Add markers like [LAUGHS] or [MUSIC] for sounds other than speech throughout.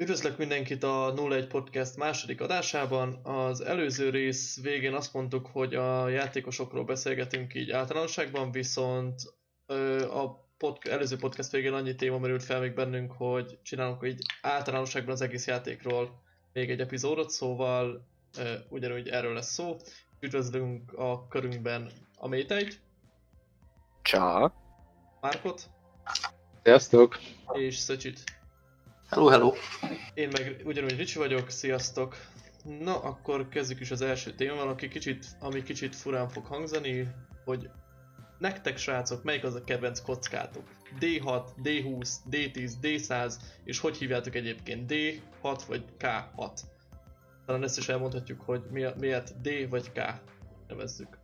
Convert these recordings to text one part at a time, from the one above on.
Üdvözlök mindenkit a 01 Podcast második adásában. Az előző rész végén azt mondtuk, hogy a játékosokról beszélgetünk így általánosságban, viszont a pod- előző podcast végén annyi téma merült fel még bennünk, hogy csinálunk így általánosságban az egész játékról még egy epizódot, szóval ugyanúgy erről lesz szó. Üdvözlünk a körünkben a Méteit. Csá. Márkot. Sziasztok. És Szöcsit. Hello, hello! Én meg ugyanúgy Ricsi vagyok, sziasztok! Na, akkor kezdjük is az első témával, aki kicsit, ami kicsit furán fog hangzani, hogy nektek srácok, melyik az a kedvenc kockátok? D6, D20, D10, D100, és hogy hívjátok egyébként? D6 vagy K6? Talán ezt is elmondhatjuk, hogy miért D vagy K nevezzük.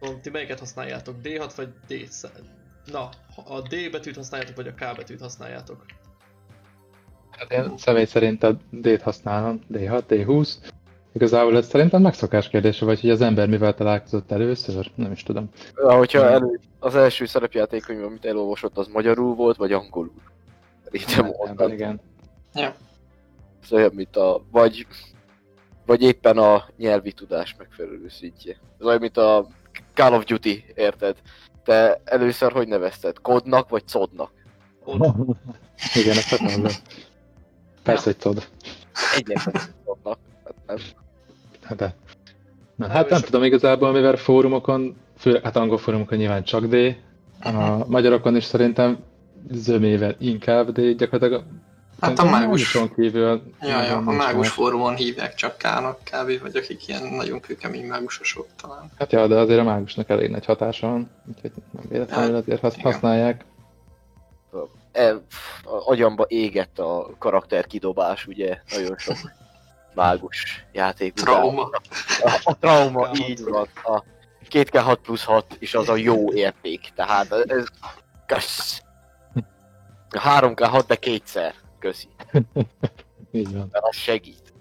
Szóval ti melyiket használjátok? D6 vagy D100? Na, a D betűt használjátok, vagy a K betűt használjátok? Hát én személy szerint a D-t használom, D6, D20. Igazából ez szerintem megszokás kérdése, vagy hogy az ember mivel találkozott először, nem is tudom. Ja, hogyha elő, az első szerepjátékkönyv, amit elolvasott, az magyarul volt, vagy angolul? Szerintem mondtad. Igen. Ja. Ez olyan, mint a, vagy, vagy éppen a nyelvi tudás megfelelő szintje. Ez olyan, mint a Call of Duty, érted? Te először hogy nevezted? Kodnak vagy Codnak? [LAUGHS] Igen, ezt. Persze, hogy tudod. Egyetlen tudnak. Hát de. Na, hát nem tudom igazából, mivel fórumokon, főleg hát angol fórumokon nyilván csak D, a magyarokon is szerintem zömével inkább D, gyakorlatilag Hát a mágus... Kívül, ja, ja, a mágus fórumon hívják csak K-nak kb. vagy akik ilyen nagyon kőkemény mágusosok talán. Hát ja, de azért a mágusnak elég nagy hatása van, úgyhogy nem véletlenül hát, azért használják e, agyamba égett a karakter kidobás, ugye, nagyon sok mágus játék. Trauma. A, a trauma, így van. A 2K6 plusz 6, és az a jó érték. Tehát ez... Kösz. 3K6, de kétszer. Köszi. így van. Mert az segít.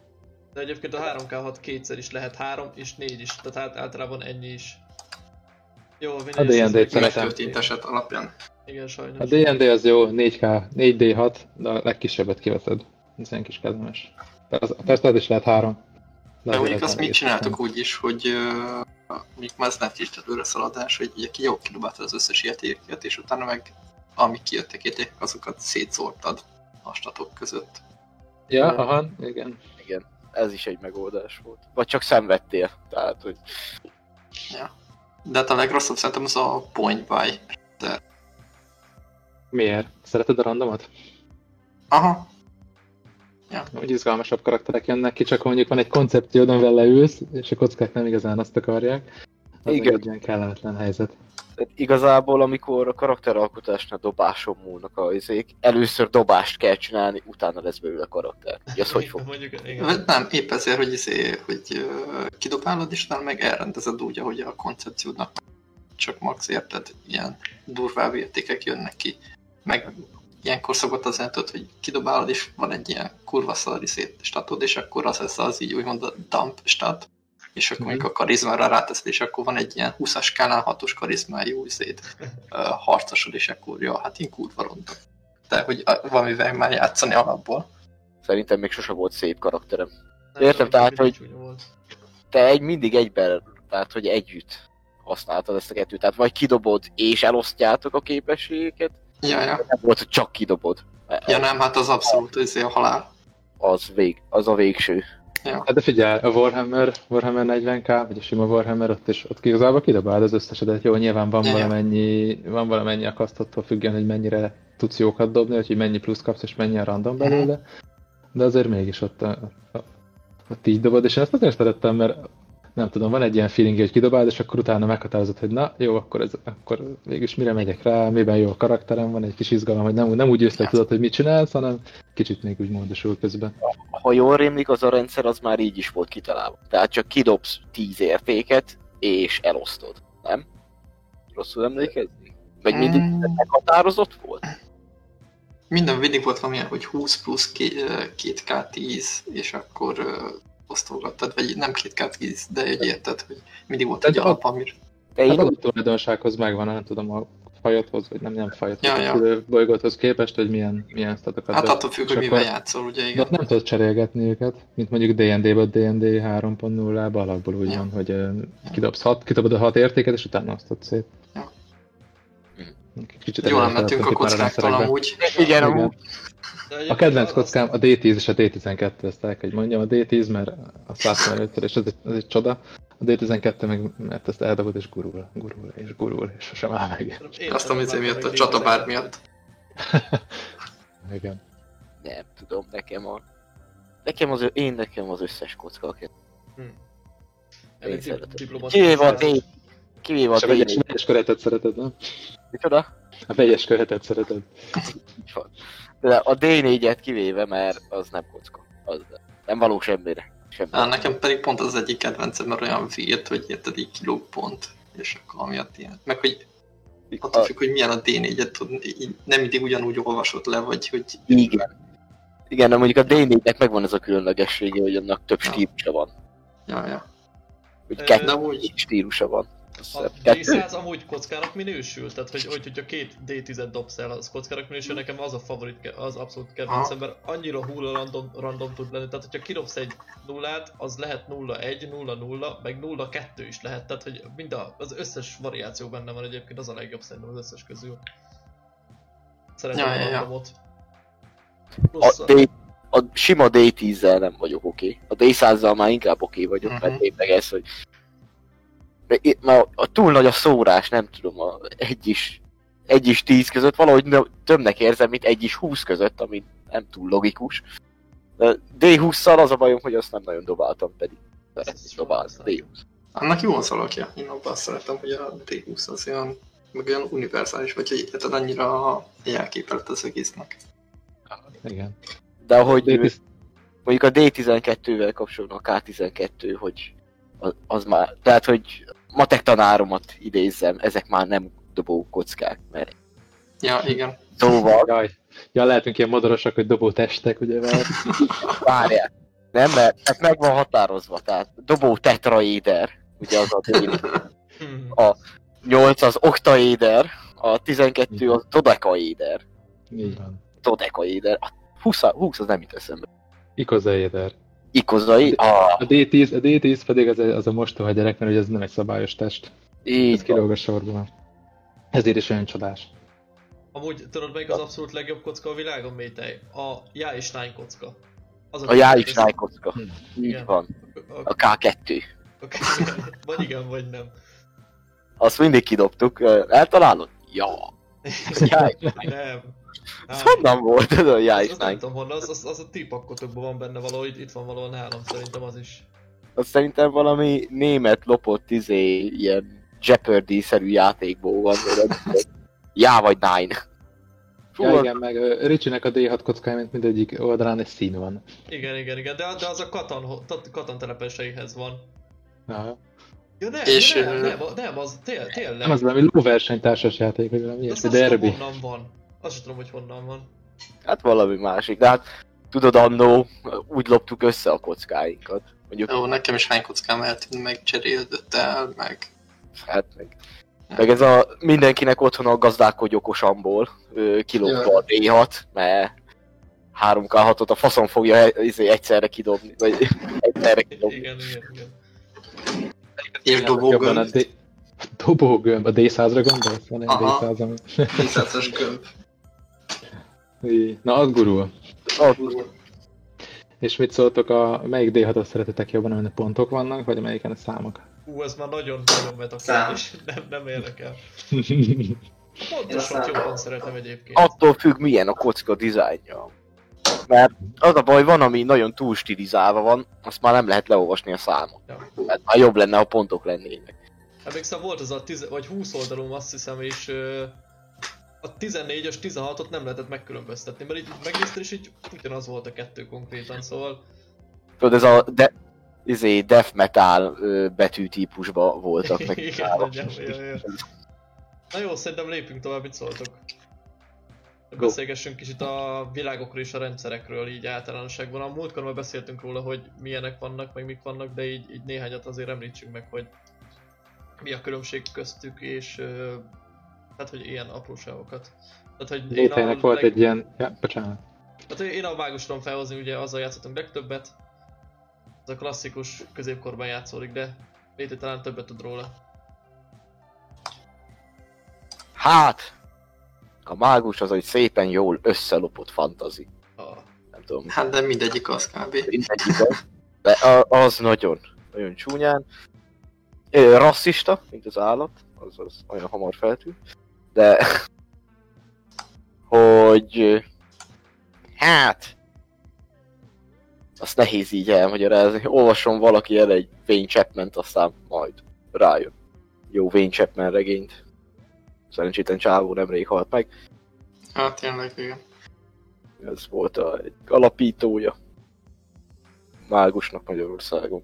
De egyébként a 3K6 kétszer is lehet 3 és 4 is, tehát általában ennyi is. Jó, a D&D-t szeretem. alapján. Igen, sajnos. A D&D az jó, 4K, 4D6, de a legkisebbet kiveszed. Ez ilyen kis kedves. Persze az is lehet 3. De, de mondjuk azt mit csináltok úgy is, hogy uh, mondjuk már ez nem kis előre szaladás, hogy ugye ki jó kidobáltad az összes értékeket, és utána meg amik kijöttek értékek, azokat szétszórtad a statok között. Ja, uh, aha, igen. Igen, ez is egy megoldás volt. Vagy csak szenvedtél, tehát hogy... Ja. De hát a legrosszabb szerintem az a point buy. Miért? Szereted a randomot? Aha. Ja. Úgy izgalmasabb karakterek jönnek ki, csak mondjuk van egy koncepciód, amivel leülsz, és a kockák nem igazán azt akarják. Az Igen. egy ilyen kellemetlen helyzet. Igazából, amikor a karakteralkotásnál dobáson múlnak a izék, először dobást kell csinálni, utána lesz belőle a karakter. Ez hogy fog? Mondjuk, igen. Nem, épp ezért, hogy, izé, hogy kidobálod, és utána meg elrendezed úgy, ahogy a koncepciódnak csak max érted, ilyen durvább értékek jönnek ki meg ilyenkor szokott az jelentett, hogy kidobálod, és van egy ilyen kurva szalari statod, és akkor az lesz az így úgymond a dump stat, és akkor mm-hmm. a karizmára ráteszed, és akkor van egy ilyen 20-as skálán 6-os karizmájú szét uh, harcosod, és akkor ja, hát én kurva rontok. De hogy valamivel már játszani alapból. Szerintem még sose volt szép karakterem. Nem, Értem, tehát, hogy te egy mindig egyben, tehát, hogy együtt használtad ezt a kettőt. Tehát vagy kidobod és elosztjátok a képességeket, Ja, ja. Nem volt, hogy csak kidobod. Ja nem, hát az abszolút ez a halál. Az, vég, az a végső. Ja. Hát de figyelj, a Warhammer, Warhammer 40k, vagy a sima Warhammer, ott is ott igazából kidobáld az összesedet. Jó, nyilván van ja, valamennyi, van valamennyi akasztottól függően, hogy mennyire tudsz jókat dobni, hogy mennyi plusz kapsz, és mennyi a random belőle. De azért mégis ott, ott, ott így dobod, és én ezt azért szerettem, mert nem tudom, van egy ilyen feeling, hogy kidobáld, és akkor utána meghatározod, hogy na, jó, akkor, ez, akkor végülis mire megyek rá, miben jó a karakterem, van egy kis izgalom, hogy nem, nem úgy jössz, tudod, hogy mit csinálsz, hanem kicsit még úgy módosul közben. Ha jól rémlik, az a rendszer az már így is volt kitalálva. Tehát csak kidobsz 10 értéket, és elosztod, nem? Rosszul emlékezni? Vagy mindig meghatározott volt? Minden mindig volt valamilyen, hogy 20 plusz 2K10, és akkor osztogattad, vagy nem két kátvíz, de egy érted, hogy mindig volt egy alap, amir. Hát a tulajdonsághoz megvan, nem tudom, a fajodhoz, vagy nem, nem fajodhoz, Ja, ja, ja. bolygóthoz képest, hogy milyen, milyen statokat Hát attól függ, hogy mivel játszol, ugye De igen. ott nem tudod cserélgetni őket, mint mondjuk D&D-ben, D&D 3.0-ban alapból úgy Ja. van, hogy kidobsz hat, kidobod a hat értéket, és utána osztod szét. Ja. Kicsit Jól előre mentünk a kockáktól amúgy. Igen, Igen. amúgy. A kedvenc kockám a D10 és a D12, ezt el kell, hogy mondjam. A D10, mert láttam először, és ez egy, ez egy csoda. A D12 meg, mert ezt eldobod, és gurul, gurul, és gurul, és sosem áll meg. Azt a izé már miatt, a csatabár miatt. [LAUGHS] Igen. Nem tudom, nekem a... Nekem az, én nekem az összes kocka, aki Elég Én dip- szeretem. diplomatikus Kivéve a. D... Kivéve a És a vegyes, D... szereted, nem? Micsoda? A vegyes köretet szereted. De a D4-et kivéve, mert az nem kocka. Az nem való semmire. Semmire. Á, nekem pedig pont az egyik kedvencem, mert olyan vírt, hogy érted így kilóg pont. És akkor amiatt ilyen. Meg hogy attól A, függ, hogy milyen a D4-et tud, így nem mindig ugyanúgy olvasod le, vagy hogy igen. Igen, de mondjuk a D4-nek megvan ez a különlegessége, hogy annak több Ja. stílusa van. Ja, ja. Hogy kettő úgy, stílusa van. A hiszem, kettő? D100 amúgy kockának minősül, tehát hogy, hogy hogyha két D10-et dobsz el, az kockának minősül, nekem az a favorit, az abszolút kedvencem, mert annyira hulla random, random tud lenni, tehát hogyha kidobsz egy nullát, az lehet 0-1, 0-0, meg 0-2 is lehet, tehát hogy mind a, az összes variáció benne van egyébként, az a legjobb szerintem az összes közül. Szeretem Ja, a ja, ja. randomot. A, Plusz a- D, a sima D10-zel nem vagyok oké. Okay. A D100-zal már inkább oké okay vagyok, Mhm. mert tényleg ez, hogy de itt már a túl nagy a szórás, nem tudom, a egy is, egy is 10 között valahogy nö- többnek érzem, mint egy is 20 között, ami nem túl logikus. De D20-szal az a bajom, hogy azt nem nagyon dobáltam pedig. Szeretnék Ezt dobálni soha D20. annak jó az alakja. Én abban azt szeretem, hogy a D20 az olyan, meg olyan univerzális, vagy hogy érted annyira jelképelt az egésznek. Igen. De ahogy D10 mondjuk a D12-vel kapcsolatban a K12, hogy az, az már, tehát hogy matek tanáromat idézzem, ezek már nem dobó kockák, mert Ja, igen. szóval Jaj. Ja, lehetünk ilyen modorosak, hogy dobó testek, ugye, mert várják. Nem, mert ez meg van határozva, tehát dobó tetraéder, ugye az a D, Hmm. a 8 az oktaéder, a 12 az dodekaéder, így van. dodekaéder, a 20, 20 az nem jut eszembe. Ikozaéder. Ikozai, a, A D10, a D10 pedig az, a- az a mostoha gyerek, mert ugye ez nem egy szabályos test. Ez így van. kilóg a sorból. Ezért is olyan csodás. Amúgy tudod melyik az abszolút legjobb kocka a világon, Métej? A Jáisnány kocka. Az a Jáisnáj kocka. Így Igen. van. A, A K2. a, vagy igen, vagy nem. Azt mindig kidobtuk. Eltalálod? Ja. [LAUGHS] Nem. Ez honnan volt ez a Az, az nem tudom honnan, az, az, az a ti pakkotokban van benne valahol, itt, itt van valahol nálam, szerintem az is. Az szerintem valami német lopott izé, ilyen Jeopardy-szerű játékból van. Já vagy Nine. Fú, Ja, igen, meg ö, Ricsinek a D6 kockája, mint mindegyik oldalán egy szín van. Igen, igen, igen, de, de az a Katan, Katan telepeseihez van. Aha. Ja nem, És, nem, nem, nem, az té- tényleg. Nem, az valami lóversenytársas játék, vagy valami ilyesmi, derbi. honnan van. Azt sem tudom, hogy honnan van. Hát valami másik. De hát tudod, annó úgy loptuk össze a kockáinkat. Mondjuk, Jó, nekem is hány kockám eltűnt, meg cserélődött el, meg... hát meg, meg ez a mindenkinek otthon a gazdálkodj okosamból kilopta a D6, mert 3K6-ot a faszon fogja e- izé, egyszerre kidobni, vagy [LAUGHS] egyszerre kidobni. Igen, igen, igen. És Jobban a dobógömb. Dobógömb, a D100-ra gondolsz? Van egy Aha. D100 ami... 200-as gömb. Na, az gurul. Az, És mit szóltok, a melyik D6-ot szeretetek jobban, amin a pontok vannak, vagy amelyiken a számok? Ú, ez már nagyon nagyon meta Szám. kérdés. Nem, nem érdekel. [LAUGHS] A Pontosat jobban szeretem egyébként. attól függ, milyen a kocka dizájnja. Mert az a baj, van, ami nagyon túl stilizálva van, azt már nem lehet leolvasni a számot. Ja. Mert már jobb lenne, ha pontok lennének. Emlékszem, volt az a 10, vagy 20 oldalom azt hiszem, és ö, a 14-es, 16-ot nem lehetett megkülönböztetni, mert így megnézted, és így ugyanaz volt a kettő konkrétan, szóval... Tudod, ez a de, izé, death metal betűtípusba voltak [LAUGHS] meg. Igen, nagyjából. Na jó, szerintem lépjünk tovább, mit szóltok? Beszélgessünk kicsit a világokról és a rendszerekről így általánosságban. A múltkor már beszéltünk róla, hogy milyenek vannak, meg mik vannak, de így, így néhányat azért említsünk meg, hogy mi a különbség köztük, és Tehát, hogy ilyen apróságokat. Tehát, hogy a volt leg- egy ilyen... Ja, bocsánat. Hát hogy én a mágus tudom felhozni, ugye azzal játszottunk legtöbbet. Ez a klasszikus középkorban játszódik, de Léti talán többet tud róla. Hát, a mágus az egy szépen jól összelopott fantazi. A... Nem tudom, Hát de mindegyik az kb. mindegy igaz. De az nagyon, nagyon csúnyán. Rasszista, mint az állat, az, az olyan hamar feltűnt. De, hogy, hát, azt nehéz így elmagyarázni. Olvasom valaki el egy Wayne chapman aztán majd rájön. Jó Wayne Chapman regényt. Szerencsétlen csávó nemrég halt meg. Hát tényleg, igen. Ez volt a, egy alapítója. Mágusnak Magyarországon.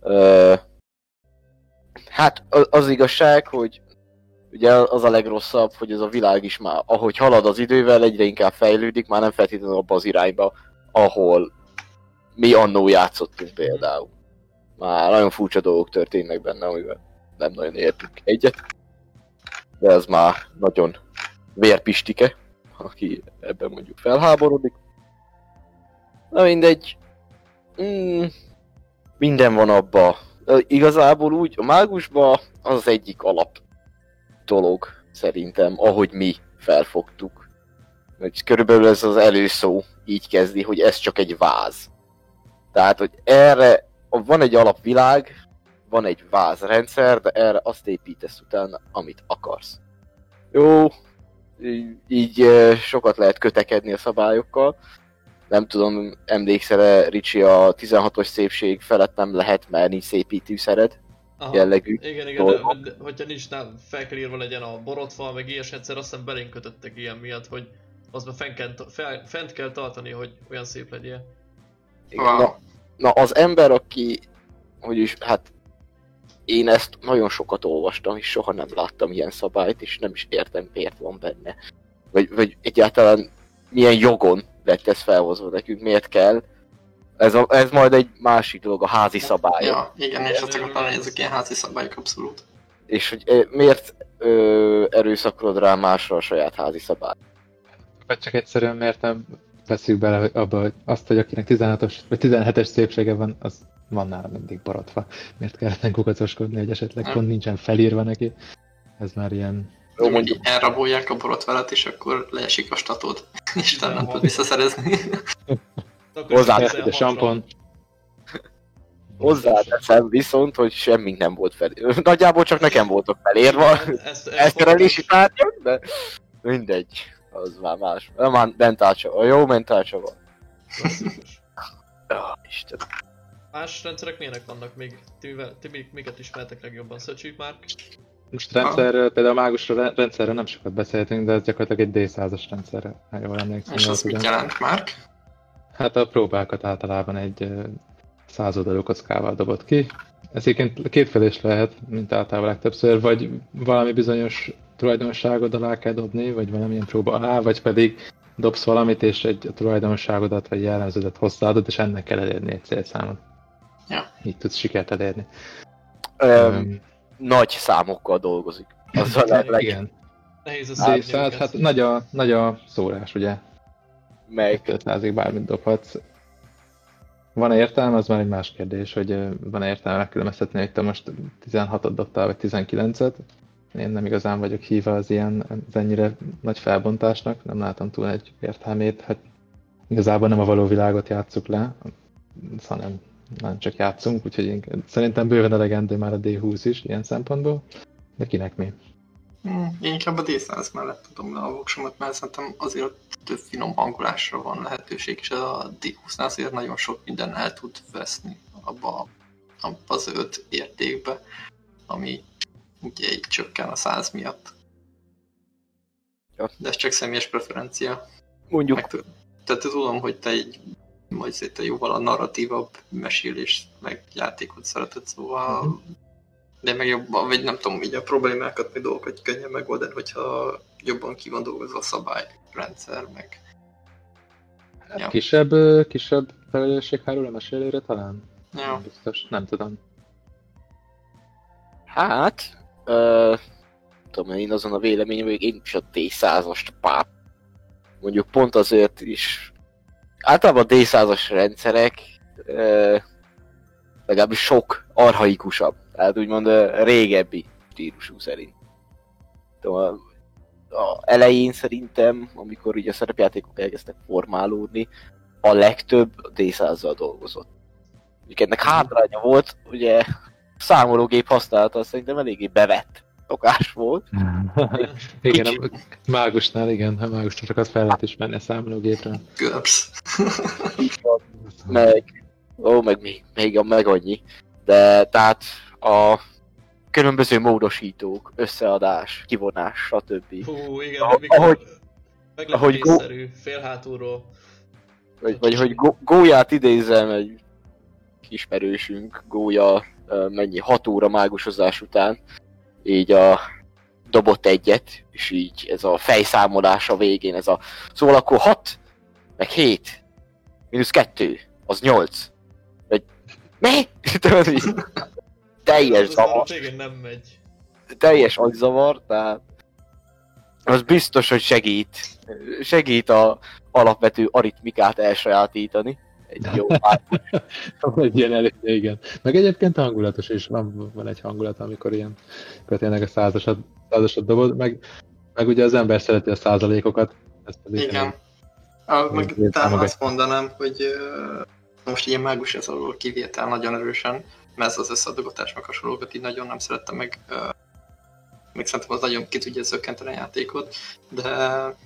Ö, hát az, az igazság, hogy ugye az a legrosszabb, hogy ez a világ is már, ahogy halad az idővel, egyre inkább fejlődik, már nem feltétlenül abba az irányba, ahol mi annó játszottunk például. Már nagyon furcsa dolgok történnek benne, amivel nem nagyon értünk egyet. De ez már nagyon vérpistike aki ebben mondjuk felháborodik. Na mindegy. Mm, minden van abba. Igazából úgy, a mágusba az az egyik alap dolog, szerintem, ahogy mi felfogtuk. Hogy körülbelül ez az előszó így kezdi, hogy ez csak egy váz. Tehát, hogy erre van egy alapvilág, van egy vázrendszer, de erre azt építesz utána, amit akarsz. Jó, így, így sokat lehet kötekedni a szabályokkal. Nem tudom, emlékszel-e Ricsi a 16-os szépség felett nem lehet, mert nincs szépítőszered Aha. jellegű. Igen, igen, de, dolgok. de, hogyha nincs nem, fel kell írva legyen a borotva, meg ilyes egyszer, aztán belénk kötöttek ilyen miatt, hogy az már fent kell, fel, fent kell tartani, hogy olyan szép legyél. Igen, na, na, az ember, aki, hogy is, hát én ezt nagyon sokat olvastam, és soha nem láttam ilyen szabályt, és nem is értem, miért van benne. Vagy, vagy egyáltalán milyen jogon lett ez felhozva nekünk, miért kell. Ez, a, ez majd egy másik dolog, a házi szabályok. Ja, igen, és azt akartam, hogy ezek ilyen házi szabályok abszolút. És hogy miért ö, erőszakolod rá másra a saját házi szabályt? Vagy csak egyszerűen miért nem veszük bele abba, hogy azt, hogy akinek 16-os vagy 17-es szépsége van, az van nála mindig borotva. Miért kellene kukacoskodni, hogy esetleg pont nincsen felírva neki? Ez már ilyen... Jó, mondjuk, elrabolják a borotválat, és akkor leesik a statod. [LAUGHS] És nem tud visszaszerezni. [LAUGHS] De akkor Hozzá is De ezzel sampon. hozzáteszem viszont, hogy semmink nem volt fel. Nagyjából csak nekem voltak felírva. Ezt, ezt elszerelési tárgyak, de mindegy. Az már más. Na, Már mentálcsa. A jó mentálcsa van. Oh, Isten. Más rendszerek milyenek vannak még? Ti, mivel, ti még, miket ismertek legjobban? Szöcsük már? Most rendszerről, például a mágusról rendszerről nem sokat beszéltünk, de ez gyakorlatilag egy D100-as rendszerre, ha jól emlékszem. És az mit jelent, Mark? Hát a próbákat általában egy százoldalú kockával dobott ki. Ez egyébként kétfelé is lehet, mint általában legtöbbször, vagy valami bizonyos tulajdonságod alá kell dobni, vagy valamilyen próba alá, vagy pedig dobsz valamit, és egy tulajdonságodat vagy jellemződet hozzáadod, és ennek kell elérni egy célszámot. Ja. Így tudsz sikert elérni. Um, Öm, nagy számokkal dolgozik. Az a leg, igen. Nehéz D100, őket. hát nagy a, nagy a szórás, ugye? Meg 500-ig bármit dobhatsz. Van-e értelme, az már egy más kérdés, hogy ö, van-e értelme megkülönböztetni, hogy te most 16-ot dobtál, vagy 19-et. Én nem igazán vagyok híva az ilyen az ennyire nagy felbontásnak, nem látom túl egy értelmét. Hát igazából nem a való világot játsszuk le, hanem nem csak játszunk, úgyhogy én, szerintem bőven elegendő már a D20 is ilyen szempontból, de kinek mi. Én inkább a D100 mellett tudom le a voksomat, mert szerintem azért több finom hangolásra van lehetőség, és a D20-nál azért nagyon sok minden el tud veszni abba, abba az öt értékbe, ami ugye így csökken a 100 miatt. Ja. De ez csak személyes preferencia. mondjuk Meg, tehát tudom, hogy te egy majd te jóval a narratívabb mesélés meg játékot szereted, szóval Mhm. De meg jobban, vagy nem tudom, így a problémákat, meg dolgokat könnyen megoldani, hogyha jobban ki van dolgozva a szabályrendszer, meg Ja. Kisebb, kisebb felelősség hárul a mesélőre talán? ja, Biztos, nem tudom. Hát, ö, tudom, én azon a véleményem, hogy én is a D100-ast páp. Mondjuk pont azért is, általában a D100-as rendszerek ö, legalábbis sok arhaikusabb, tehát úgymond ö, régebbi stílusú szerint. Tudom, a, a elején szerintem, amikor ugye a szerepjátékok elkezdtek formálódni, a legtöbb a D100-zal dolgozott. Ugye ennek hátránya volt, ugye számológép használata az szerintem eléggé bevett szokás volt. [LAUGHS] igen, a mágusnál, igen, a mágusnál sokat fel lehet ismerni a számológépre. GURPS. meg, ó, meg még, még, meg annyi. De tehát a különböző módosítók, összeadás, kivonás, stb. Hú, igen, Ahogy- mikor ahogy- ahogy go- félhátulról. Vagy, vagy hogy gó- gólyát idézem egy ismerősünk, gólya mennyi, 6 óra mágusozás után, így a dobott egyet, és így ez a fejszámolás a végén, ez a szóval akkor 6, meg 7, mínusz 2, az 8. Vagy mi? [LAUGHS] Tudod, így teljes a zavar, végén nem megy. teljes agyzavar, tehát az biztos, hogy segít, segít a alapvető aritmikát elsajátítani. Egy jó pár [LAUGHS] egy ilyen elég, igen. Meg egyébként hangulatos is, van, van egy hangulat, amikor ilyen, amikor tényleg a százasat, százasat dobod, meg, meg ugye az ember szereti a százalékokat. Ezt pedig Igen. Ah, meg talán azt mondanám, hogy most ilyen mágus ez alól kivétel nagyon erősen, ez az összeadogatás meg hasonlókat így nagyon nem szerettem meg, meg szerintem az nagyon ki tudja zökkenteni a játékot, de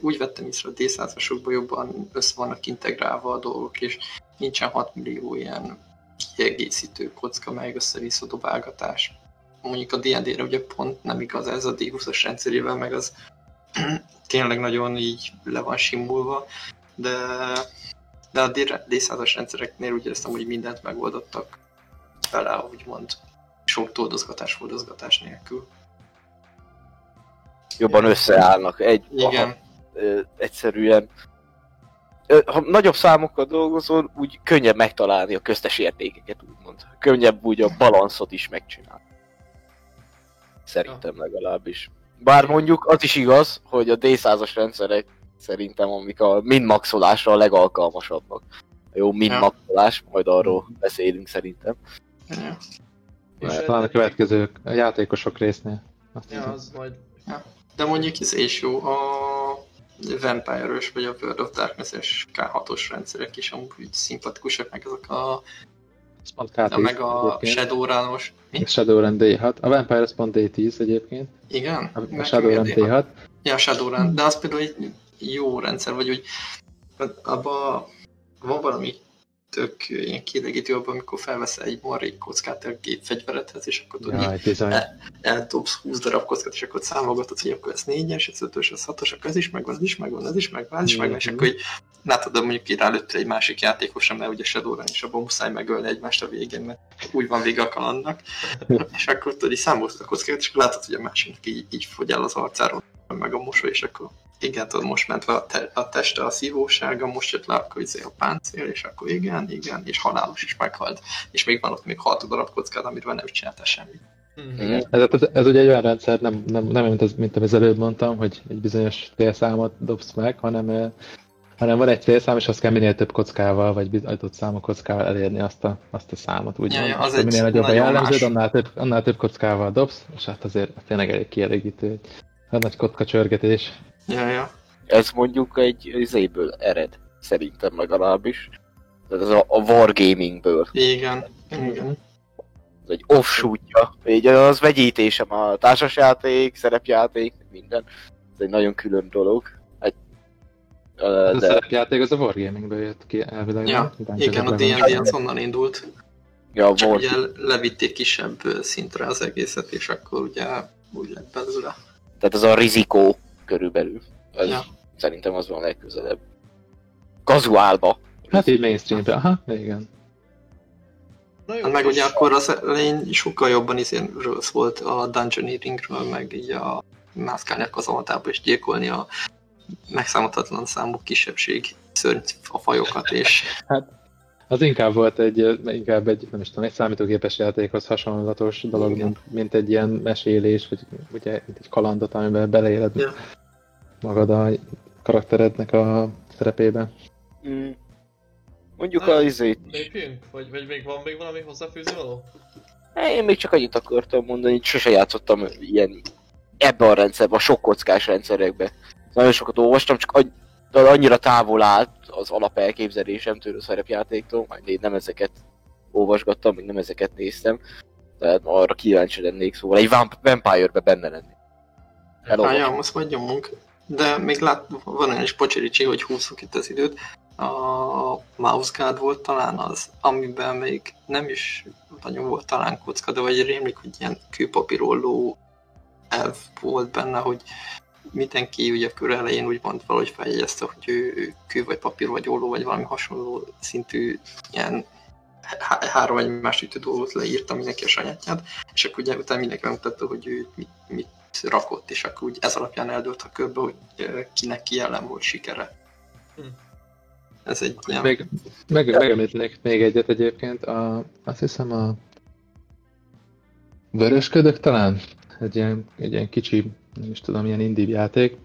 úgy vettem észre, hogy D100-asokban jobban össze vannak integrálva a dolgok, és nincsen 6 millió ilyen kiegészítő kocka, meg össze-vissza dobálgatás. Mondjuk a D&D-re ugye pont nem igaz ez a D20-as rendszerével, meg az [CLEARS THROAT] tényleg nagyon így le van simulva, de, de a D- D100-as rendszereknél úgy éreztem, hogy mindent megoldottak vele, úgymond sok toldozgatás, fordozgatás nélkül. jobban összeállnak. Egy, Igen, ö, egyszerűen ha nagyobb számokkal dolgozol, úgy könnyebb megtalálni a köztes értékeket, úgymond. Könnyebb úgy a balanszot is megcsinálni. Szerintem legalábbis. Bár mondjuk az is igaz, hogy a D100-as rendszerek szerintem amik a min-maxolásra a legalkalmasabbak. A jó min-maxolás, majd arról beszélünk szerintem. Ja. És Talán a következő a játékosok résznél. Azt Ja, hiszem. az majd... De mondjuk ez is jó, a vampire vagy a World of Darkness-es K6-os rendszerek is amúgy szimpatikusak, meg ezek a, pont de K10 meg a. Shadowrun-os. A Shadowrun D6. A Vampire az pont D10 egyébként. Igen? A- A Shadowrun ilyen D6. Ja, Shadowrun, de az például egy jó rendszer, vagy hogy abban van valami tök kielégítő abban, amikor felveszel egy marrék kockát a gépfegyveredhez, és akkor tudod, Jaj, bizony. eldobsz 20 darab kockát, és akkor számolgatod, hogy akkor ez 4-es, ez 5-ös, ez 6-os, akkor ez is megvan, ez is megvan, ez is megvan, ez is megvan, és Mhm. akkor így látod, de mondjuk így rálőttél egy másik játékosra, mert ugye Shadowrun is abban muszáj megölni egymást a végén, mert úgy van vége a kalandnak, [LAUGHS] és akkor tudod, így számoltad a kockákat, és akkor látod, hogy a másiknak így, így fogy el az arcáról, meg a mosoly, és akkor igen, tudod, most ment a, te, a teste a szívósága, most jött le akkor izé a páncél, és akkor igen, igen, és halálos is meghalt. És még van ott még 6 darab kockád, amiről nem csinálta semmit. Mhm. Mhm. Ez, ez, ez ugye egy olyan rendszer, nem, nem, nem mint, az, mint amit az előbb mondtam, hogy egy bizonyos célszámot dobsz meg, hanem, hanem van egy célszám, és azt kell minél több kockával, vagy adott számú kockával elérni azt a, azt a számot. Úgy Ja, van. ja, az egy minél nagyobb a jellemződ, annál több, annál több kockával dobsz, és hát azért tényleg elég kielégítő. A nagy kocka csörgetés. Ja, ja. Ez mondjuk egy izéből ered, szerintem legalábbis. Tehát ez a, a Wargamingből. Igen. Igen. Ez egy offshootja. Így az vegyítésem a társasjáték, szerepjáték, minden. Ez egy nagyon külön dolog. Egy, Ez ö, a de szerepjáték az a Wargamingből jött ki elvileg. Ja, Igen, a D&D az onnan indult. ja, Csak ugye levitték kisebb szintre az egészet, és akkor ugye úgy lett belőle. Tehát ez a rizikó körülbelül. Ez, Ja. Szerintem az van a legközelebb. Kazuálba. Hát így mainstreambe, aha, igen. Na jó, Hát meg ugye akkor az elején sokkal jobban izénről volt a dungeoneeringről, meg így a mászkálni a kazamatába és gyilkolni a megszámolhatatlan számú kisebbség szörny a fajokat, és Hát Az inkább volt egy, inkább egy, nem is tudom, egy számítógépes játékhoz hasonlatos dolog, mint, mint, egy ilyen mesélés, vagy ugye, mint egy kalandot, amiben beleéled Ja. magad a karakterednek a szerepébe. Mm. Mondjuk Na, a izét. Lépjünk? Vagy, vagy még van még valami hozzáfűzni való? Én még csak annyit akartam mondani, hogy sose játszottam ilyen ebbe a rendszerbe, a sok kockás rendszerekbe. Nagyon sokat olvastam, csak annyira távol állt az alapelképzelésemtől a szerepjátéktól, majd én nem ezeket olvasgattam, még nem ezeket néztem. Tehát arra kíváncsi lennék, szóval egy vamp- Vampire-be benne. Hát Elolvasom. ja, most majd nyomunk. De még lát, van olyan is pocsiricsi, hogy húzzuk itt az időt. A Mouse Guard volt talán az, amiben még nem is nagyon volt talán kocka, de vagy rémlik, hogy ilyen kőpapírolló elv volt benne, hogy mindenki ugye a kör elején úgymond valahogy feljegyezte, hogy ő, ő kő vagy papír vagy olló vagy valami hasonló szintű ilyen há- három egymást ütő dolgot leírta mindenki a sajátját, és akkor ugye utána mindenki megmutatta, hogy ő mit, mit rakott, és akkor úgy ez alapján eldőlt a körbe, hogy kinek ki ellen volt sikere. Hm. Ez egy ilyen... Meg, meg, megemlítenék még egyet egyébként, a, azt hiszem a Vörösködök talán, egy ilyen, egy ilyen kicsi, nem is tudom, ilyen indie játék,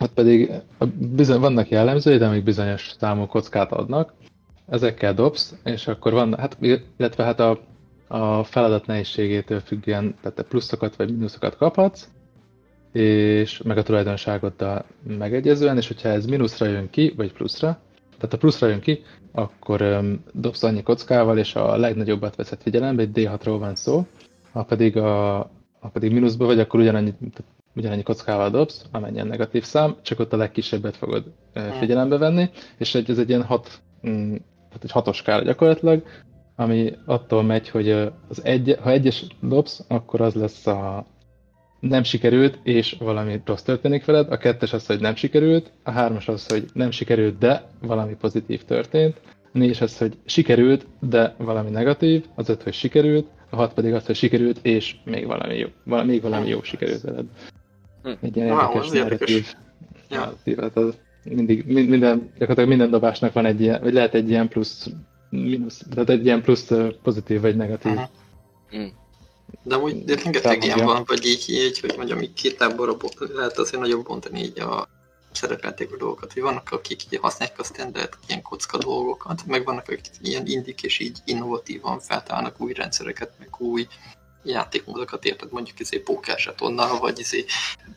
ott pedig a- bizony, vannak jellemzői, de még bizonyos számú kockát adnak, ezekkel dobsz, és akkor van, hát, illetve hát a, a feladat nehézségétől függően, tehát te pluszokat vagy mínuszokat kaphatsz, és meg a tulajdonságoddal megegyezően, és hogyha ez mínuszra jön ki, vagy pluszra, tehát ha pluszra jön ki, akkor öm, dobsz annyi kockával, és a legnagyobbat veszed figyelembe, egy D6-ról van szó, ha pedig, a, ha pedig mínuszba vagy, akkor ugyanannyi, ugyanannyi kockával dobsz, amennyien negatív szám, csak ott a legkisebbet fogod figyelembe venni, és egy, ez egy ilyen hat, mm, tehát egy hatos skála gyakorlatilag, ami attól megy, hogy az egy, ha egyes dobsz, akkor az lesz a nem sikerült, és valami rossz történik veled, a kettes az, hogy nem sikerült, a hármas az, hogy nem sikerült, de valami pozitív történt, a négyes az, hogy sikerült, de valami negatív, az öt, hogy sikerült, a hat pedig az, hogy sikerült, és még valami jó, val- még valami jó sikerült veled. Hm. Egy ilyen Wow, érdekes érdekes. Ja. hát az mindig, min- minden, gyakorlatilag minden dobásnak van egy ilyen, vagy lehet egy ilyen plusz, mínusz, tehát egy ilyen plusz pozitív vagy negatív. Aha. Mm. De úgy rengeteg ilyen van, vagy így, így hogy mondjam, így két táborra bo- lehet azért nagyon bontani így a szerepjátékos dolgokat, hogy vannak, akik használják a standard ilyen kocka dolgokat, meg vannak, akik ilyen indik és így innovatívan feltalálnak új rendszereket, meg új játékmódokat, érted, mondjuk izé pókerzsetonnal, vagy izé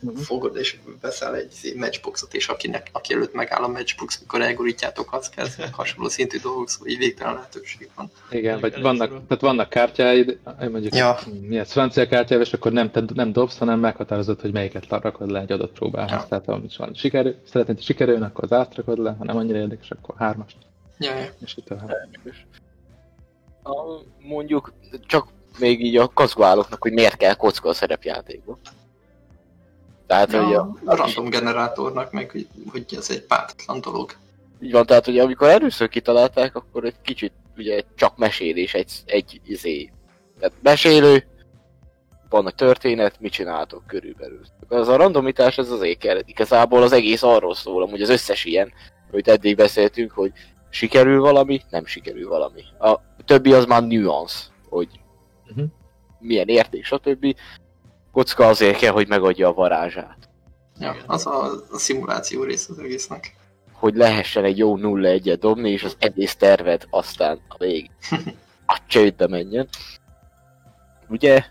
Mhm. fogod és veszel egy izé matchboxot, és akinek, aki előtt megáll a matchbox, akkor elgurítjátok, az kezd, hasonló szintű dolgok, szóval így végtelen lehetőség van. Igen, vagy vannak, tehát vannak kártyáid, mondjuk Ja. mi ez, francia kártyával, és akkor nem, te nem dobsz, hanem meghatározod, hogy melyiket rakod le egy adott próbához. Ja. Tehát ha is van sikerül, szeretnéd, hogy sikerüljön, akkor az át rakod le, ha nem annyira érdekes, akkor hármast, Ja, ja. és itt. A, mondjuk csak még így a kazgálóknak, hogy miért kell kocka a szerepjátékba. Tehát, hogy ja, a, a random generátornak, meg hogy, hogy ez egy pártatlan dolog. így van, tehát hogy amikor először kitalálták, akkor egy kicsit ugye csak mesélés, egy, egy izé. Tehát mesélő, van a történet, mit csináltok körülbelül. Az a randomitás az azért kell, igazából az egész arról szól, amúgy az összes ilyen, hogy eddig beszéltünk, hogy sikerül valami, nem sikerül valami. A többi az már nuance, hogy Mhm. milyen érték, stb. Kocka azért kell, hogy megadja a varázsát. Ja, az a, a szimuláció rész az egésznek. Hogy lehessen egy jó 0-1-et dobni, és az egész terved aztán a vég [LAUGHS] a csődbe menjen. Ugye?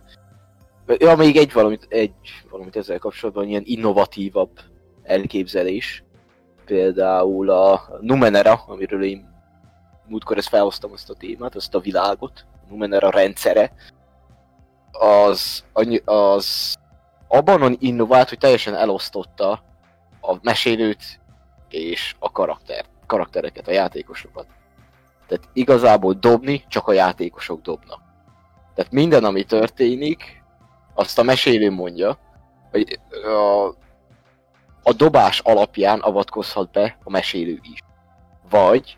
Ja, még egy valamit, egy valamit ezzel kapcsolatban, ilyen innovatívabb elképzelés. Például a Numenera, amiről én múltkor ezt felhoztam azt a témát, azt a világot, a Numenera rendszere, az, az abban innovált, hogy teljesen elosztotta a mesélőt és a karakter, karaktereket, a játékosokat. Tehát igazából dobni csak a játékosok dobnak. Tehát minden, ami történik, azt a mesélő mondja, hogy a, a dobás alapján avatkozhat be a mesélő is. Vagy,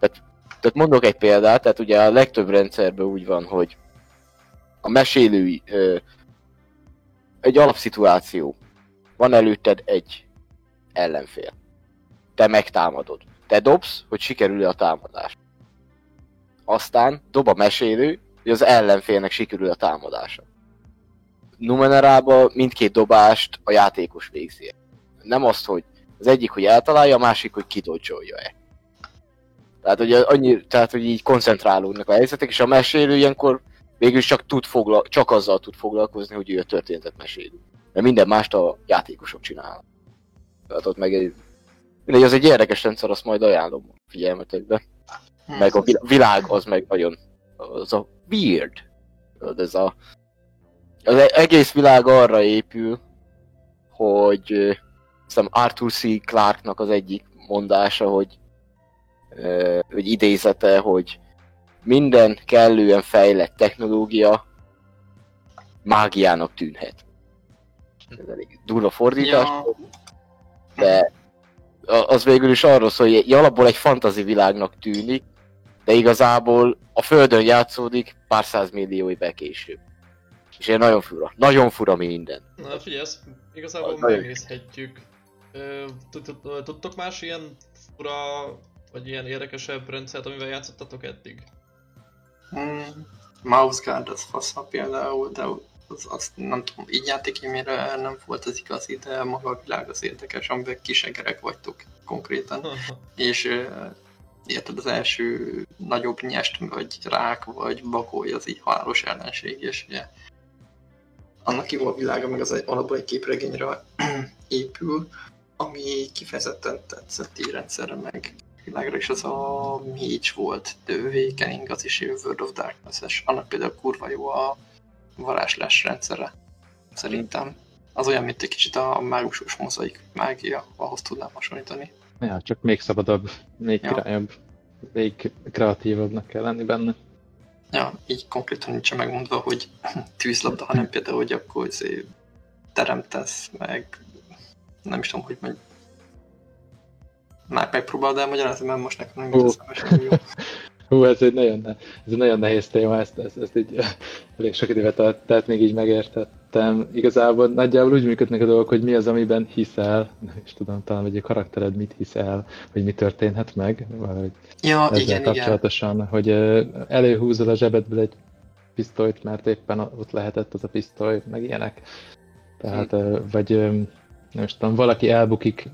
tehát, tehát mondok egy példát, tehát ugye a legtöbb rendszerben úgy van, hogy a mesélői ö, egy alapszituáció. Van előtted egy ellenfél. Te megtámadod. Te dobsz, hogy sikerül-e a támadás. aztán dob a mesélő, hogy az ellenfélnek sikerül a támadása. Numenerában mindkét dobást a játékos végzi. Nem azt, hogy az egyik, hogy eltalálja, a másik, hogy kidodzsolja-e. Tehát, hogy annyi, tehát, hogy így koncentrálódnak a helyzetek, és a mesélő ilyenkor végül csak, tud fogla- csak azzal tud foglalkozni, hogy ő a történetet meséli. Mert minden mást a játékosok csinálnak. Tehát ott meg egy... Mindegy, az egy érdekes rendszer, azt majd ajánlom a figyelmetekbe. Hm, Meg a vil- világ az meg nagyon... Az a weird. Ez a... Az e- egész világ arra épül, hogy hiszem Arthur C. Clarke-nak az egyik mondása, hogy hogy idézete, hogy minden kellően fejlett technológia mágiának tűnhet. Ez elég durva fordítás, Ja, de az végül is arról szól, hogy alapból egy fantazi világnak tűnik, de igazából a Földön játszódik pár százmillió évvel később. És ilyen nagyon fura. Nagyon fura minden. Na figyelj, ezt igazából megnézhetjük. Tudtok más ilyen fura, vagy ilyen érdekesebb rendszert, amivel játszottatok eddig? Mm, Mouse Guard az fasza például, de az, azt nem tudom, így játékémére nem volt az igazi, de maga a világ az érdekes, amiben kisegerek vagytok konkrétan. [LAUGHS] És érted, az első nagyobb nyest, vagy rák, vagy bagoly, az így halálos ellenség, és ugye annak jó a világa, meg az egy, alapból egy képregényre [CLEARS THROAT] épül, ami kifejezetten tetszett így rendszerre, meg világra, és az a Mage volt, The Awakening, az is World of Darkness-es. Annak például kurva jó a varázslás rendszere. Szerintem. Az olyan, mint egy kicsit a mágusos mozaik mágia, ahhoz tudnám hasonlítani. Ja, csak még szabadabb, még Ja. királyabb, még kreatívabbnak kell lenni benne. Ja, így konkrétan nincs megmondva, hogy [CLEARS THROAT] tűzlabda, hanem például, hogy akkor teremtesz, meg nem is tudom, hogy mondj. Már megpróbálod elmagyarázni, mert most nekem nem jut eszembe. Hú, ez egy nagyon, ne- ez egy nagyon nehéz téma, ezt, ezt, ezt így [LAUGHS] elég sok időbe telt, tehát még így megértettem. Igazából nagyjából úgy működnek a dolgok, hogy mi az, amiben hiszel, nem is tudom, talán vagy a karaktered mit hiszel, hogy mi történhet meg, valahogy Ja, ezzel igen, igen. kapcsolatosan, hogy ö, előhúzol a zsebedből egy pisztolyt, mert éppen ott lehetett az a pisztoly, meg ilyenek. Tehát, ö, vagy nem is tudom, valaki elbukik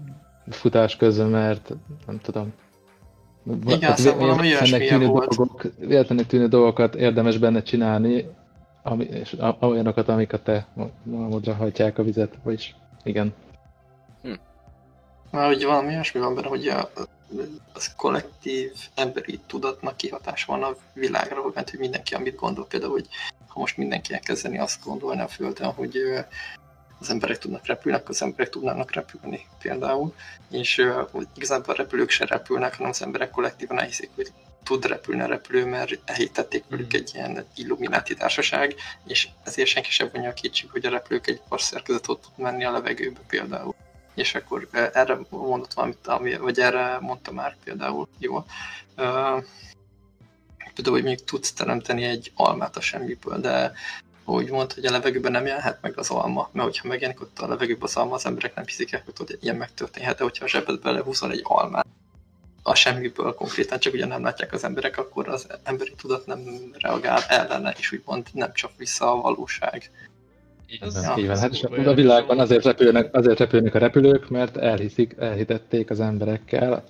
futás közben, mert nem tudom. Igen, Tehát szóval valami tűnő volt. dolgok, véletlennek tűnő dolgokat érdemes benne csinálni, ami, és a- olyanokat, amik a te malmodra hajtják a vizet, vagyis igen. Már ugye valami olyasmi van benne, hogy a, az kollektív emberi tudatnak kihatás van a világra, mert hogy mindenki, amit gondol, például, hogy ha most mindenki elkezdeni azt gondolni a Földön, hogy az emberek tudnak repülni, akkor az emberek tudnának repülni például, és hogy igazából a repülők se repülnek, hanem az emberek kollektívan elhiszik, hogy tud repülni a repülő, mert elhitették velük egy ilyen illumináti társaság, és ezért senki sem vonja a kétség, hogy a repülők egy szerkezet ott tud menni a levegőbe például. És akkor erre mondott valamit, ami, vagy erre mondta már például, jó. Uh, például, hogy még tudsz teremteni egy almát a semmiből, de úgy mondta, hogy a levegőben nem jelenhet meg az alma, mert hogyha megjelenik ott a levegőben az alma, az emberek nem hiszik el, hogy tudod, ilyen megtörténhet, de hogyha a zsebedbe lehúzol egy almát, a semmiből konkrétan, csak ugye nem látják az emberek, akkor az emberi tudat nem reagál ellene, és úgymond nem csap vissza a valóság. Ez- Ja, így van. Hát és kurva a világban azért repülnek, azért repülnek a repülők, mert elhiszik, elhitették az emberekkel.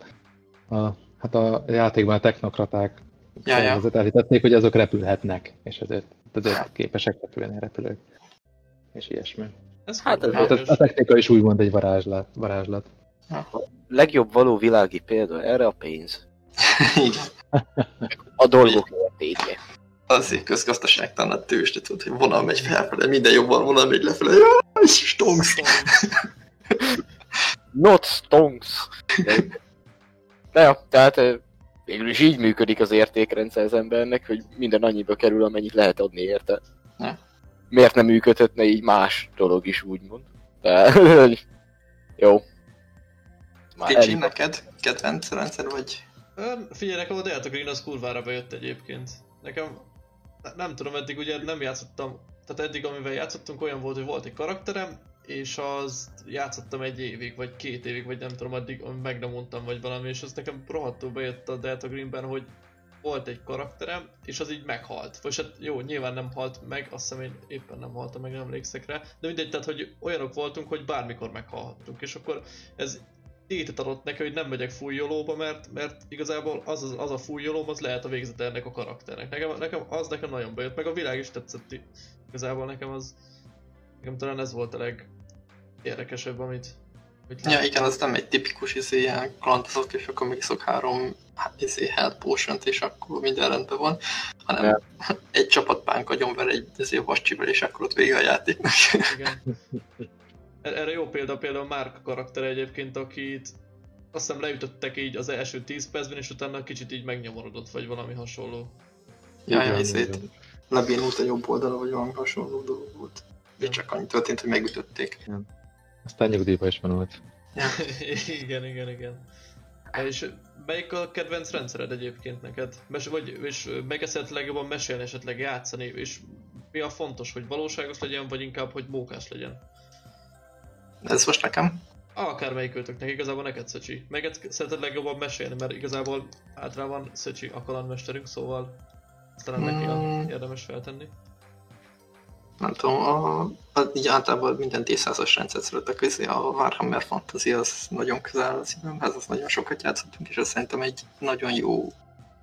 A, hát a játékban a technokraták Ja, ja. elhitették, hogy azok repülhetnek, és ezért, ezért képesek repülni a repülők. És ilyesmi. Ez Hát ez- Hát a, érdekes. a technika is úgymond egy varázslat. varázslat. Legjobb való világi példa erre a pénz. [LAUGHS] Igen. A dolgok értéke. azért közgazdaságtalan a tőzsde, tudod, hogy vonal megy felfele, minden jobban vonal megy lefele, jaj, stonks! Not stonks. [LAUGHS] De, de jó, tehát végül is így működik az értékrendszer az embernek, hogy minden annyiba kerül, amennyit lehet adni érte. Ja. Miért nem működhetne így más dolog is, úgymond? De, [LAUGHS] jó. Kicsi neked kedvenc rendszer vagy? Ö, Figyelj, nekem a Delta Green az kurvára bejött egyébként. Nekem, ne- nem tudom, eddig ugye nem játszottam, tehát eddig amivel játszottunk olyan volt, hogy volt egy karakterem, és az játszottam egy évig, vagy két évig, vagy nem tudom, addig meg nem mondtam, vagy valami, és az nekem rohadtul bejött a Delta Greenben, hogy volt egy karakterem, és az így meghalt. Vagy hát jó, nyilván nem halt meg, azt hiszem én éppen nem haltam meg, nem emlékszek rá. De mindegy, tehát hogy olyanok voltunk, hogy bármikor meghalhattunk. És akkor ez tétet adott neki, hogy nem megyek fújjolóba, mert, mert igazából az, az, az a fújjolóm, az lehet a végzet ennek a karakternek. Nekem, nekem, az nekem nagyon bejött, meg a világ is tetszett. Igazából nekem az, nekem talán ez volt a leg érdekesebb, amit, amit Ja, igen, az nem egy tipikus izé, ilyen kalandozok, és akkor még szok három hát, izé, health potion és akkor minden rendben van, hanem Ja. [LAUGHS] egy csapat pánkagyon vele egy izé, vascsivel, és akkor ott vége a játéknak. Igen. Er- Erre jó példa például Mark karakter egyébként, akit azt hiszem leütöttek így az első 10 percben, és utána kicsit így megnyomorodott, vagy valami hasonló. Ja, Így ja, van. lebénult a jobb oldala, vagy valami hasonló dolog volt. De csak annyi történt, hogy megütötték. Aztán nyugdíjba is vonult. [LAUGHS] igen, igen, igen. És melyik a kedvenc rendszered egyébként neked? Mes- vagy és megeszed legjobban mesélni, esetleg játszani, és mi a fontos, hogy valóságos legyen, vagy inkább, hogy mókás legyen? Ez most nekem? Akármelyik őtöknek, igazából neked Szöcsi. Melyiket szereted legjobban mesélni, mert igazából általában Szöcsi a kalandmesterünk, szóval talán neki a Mm. érdemes feltenni. Nem tudom, a, a, így általában minden 10-as rendszert szeretek, izé, a Warhammer Fantasy az nagyon közel áll a szívemhez, az nagyon sokat játszottunk, és az szerintem egy nagyon jó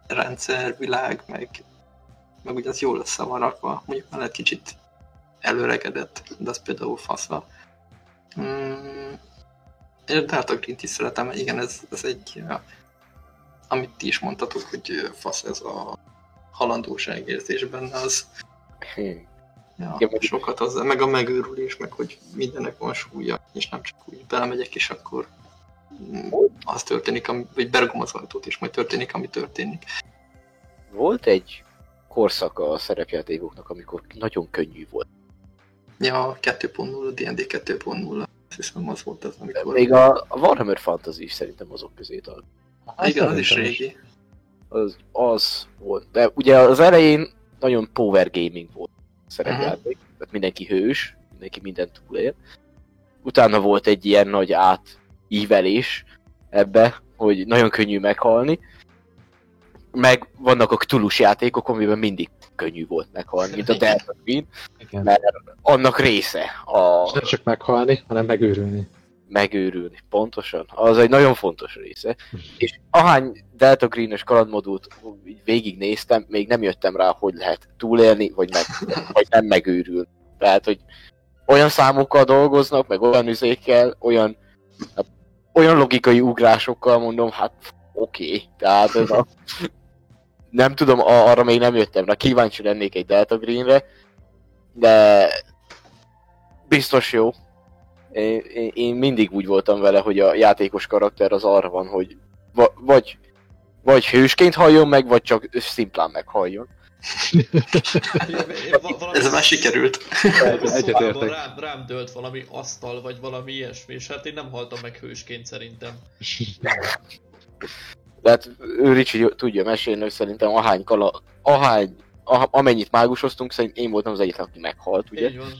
rendszer, világ, meg, meg ugye az jól lesz van rakva, mondjuk mellett kicsit előregedett, de az például fasza. Mm, én a Delta Green-t is szeretem, igen, ez, ez egy, amit ti is mondtatok, hogy fasz ez a halandóság érzés benne, az, Hm. Ja, Igen, meg- sokat hozzá, meg a megőrülés, meg hogy mindennek van súlya, és nem csak úgy belemegyek, és akkor mm, az történik, ami, vagy bergom az ajtót, és majd történik, ami történik. Volt egy korszaka a szerepjátékoknak, amikor nagyon könnyű volt. Ja, 2.0, D&D 2.0, azt hiszem az volt az, amikor... Még a, a Warhammer Fantasy is szerintem azok közé tart. Igen, az is régi. Az, az volt. De ugye az elején nagyon power gaming volt szerepjáték. Tehát mindenki hős, mindenki mindent túlél. Utána volt egy ilyen nagy átívelés ebbe, hogy nagyon könnyű meghalni. Meg vannak a Cthulhu játékok, amiben mindig könnyű volt meghalni, mint a Delta Queen, mert annak része a És nem csak meghalni, hanem megőrülni. Megőrülni. Pontosan. Az egy nagyon fontos része. [LAUGHS] És ahány Delta Green-es kalandmodult így végignéztem, még nem jöttem rá, hogy lehet túlélni, vagy, meg, [LAUGHS] vagy nem megőrül. Tehát, hogy olyan számokkal dolgoznak, meg olyan üzékkel, olyan, olyan logikai ugrásokkal mondom, hát oké. Okay. Tehát ez a, nem tudom, arra még nem jöttem rá. Kíváncsi lennék egy Delta Greenre, de biztos jó. Én, én- én mindig úgy voltam vele, hogy a játékos karakter az arra van, hogy va, vagy, vagy hősként halljon meg, vagy csak szimplán meghalljon. Ez már sikerült. Egyetértek. Rám, rám dőlt valami asztal, vagy valami ilyesmi, és hát én nem haltam meg hősként szerintem. De hát ő Ricsi tudja mesélni, hogy szerintem ahány kala, ahány, ah, amennyit mágusoztunk, szerintem én voltam az egyetlen, aki meghalt, ugye? Így van.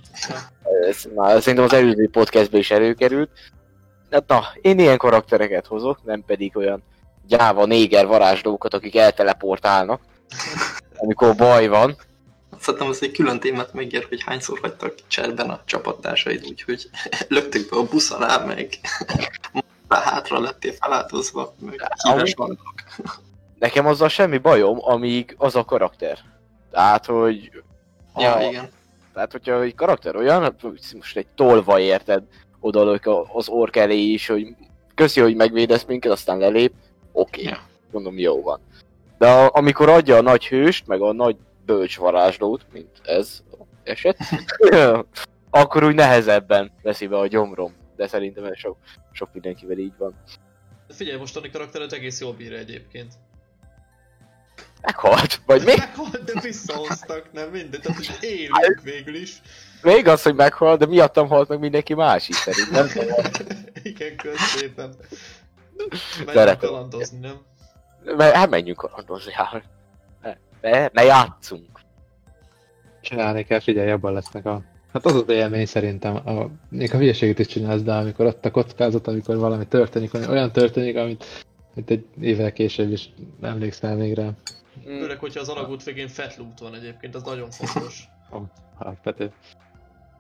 Ez már szerintem az előző podcastben is előkerült. Hát na, én ilyen karaktereket hozok, nem pedig olyan gyáva néger varázslókat, akik elteleportálnak, amikor baj van. Szerintem az egy külön témát megér, hogy hányszor hagytak cserben a csapattársaid, úgyhogy [LAUGHS] löktek be a busz alá, meg már [LAUGHS] hátra lettél feláldozva, meg híves. Nekem azzal semmi bajom, amíg az a karakter. Tehát, hogy... Ja, a- igen. Tehát, hogyha egy karakter olyan, most egy tolva érted, odalök a- az ork elé is, hogy köszi, hogy megvédesz minket, aztán lelép, oké, okay. Ja. mondom, jó van. De a, amikor adja a nagy hőst, meg a nagy bölcs varázslót, mint ez eset, [LAUGHS] akkor úgy nehezebben veszi be a gyomrom. De szerintem ez sok, sok mindenkivel így van. De figyelj, mostani karaktered egész jól bírja egyébként. Meghalt, vagy mi? Meghalt, de visszahoztak, nem mindegy, tehát hogy élünk végül is. Még az, hogy meghalt, de miattam halt meg mindenki más is szerintem. Igen, kösz szépen. Menjünk kalandozni, nem? Mert, hát menjünk kalandozni, hát. Ne, ne, ne játszunk. Csinálni kell, figyelj, abban lesznek a... Hát az az élmény szerintem, a, még a hülyeséget is csinálsz, de amikor ott a kockázat, amikor valami történik, olyan történik, amit, amit egy évvel később is emlékszel még rá. Mm. Főleg, hogyha az alagút végén fetloot van egyébként, az nagyon [LAUGHS] fontos. Alapvető.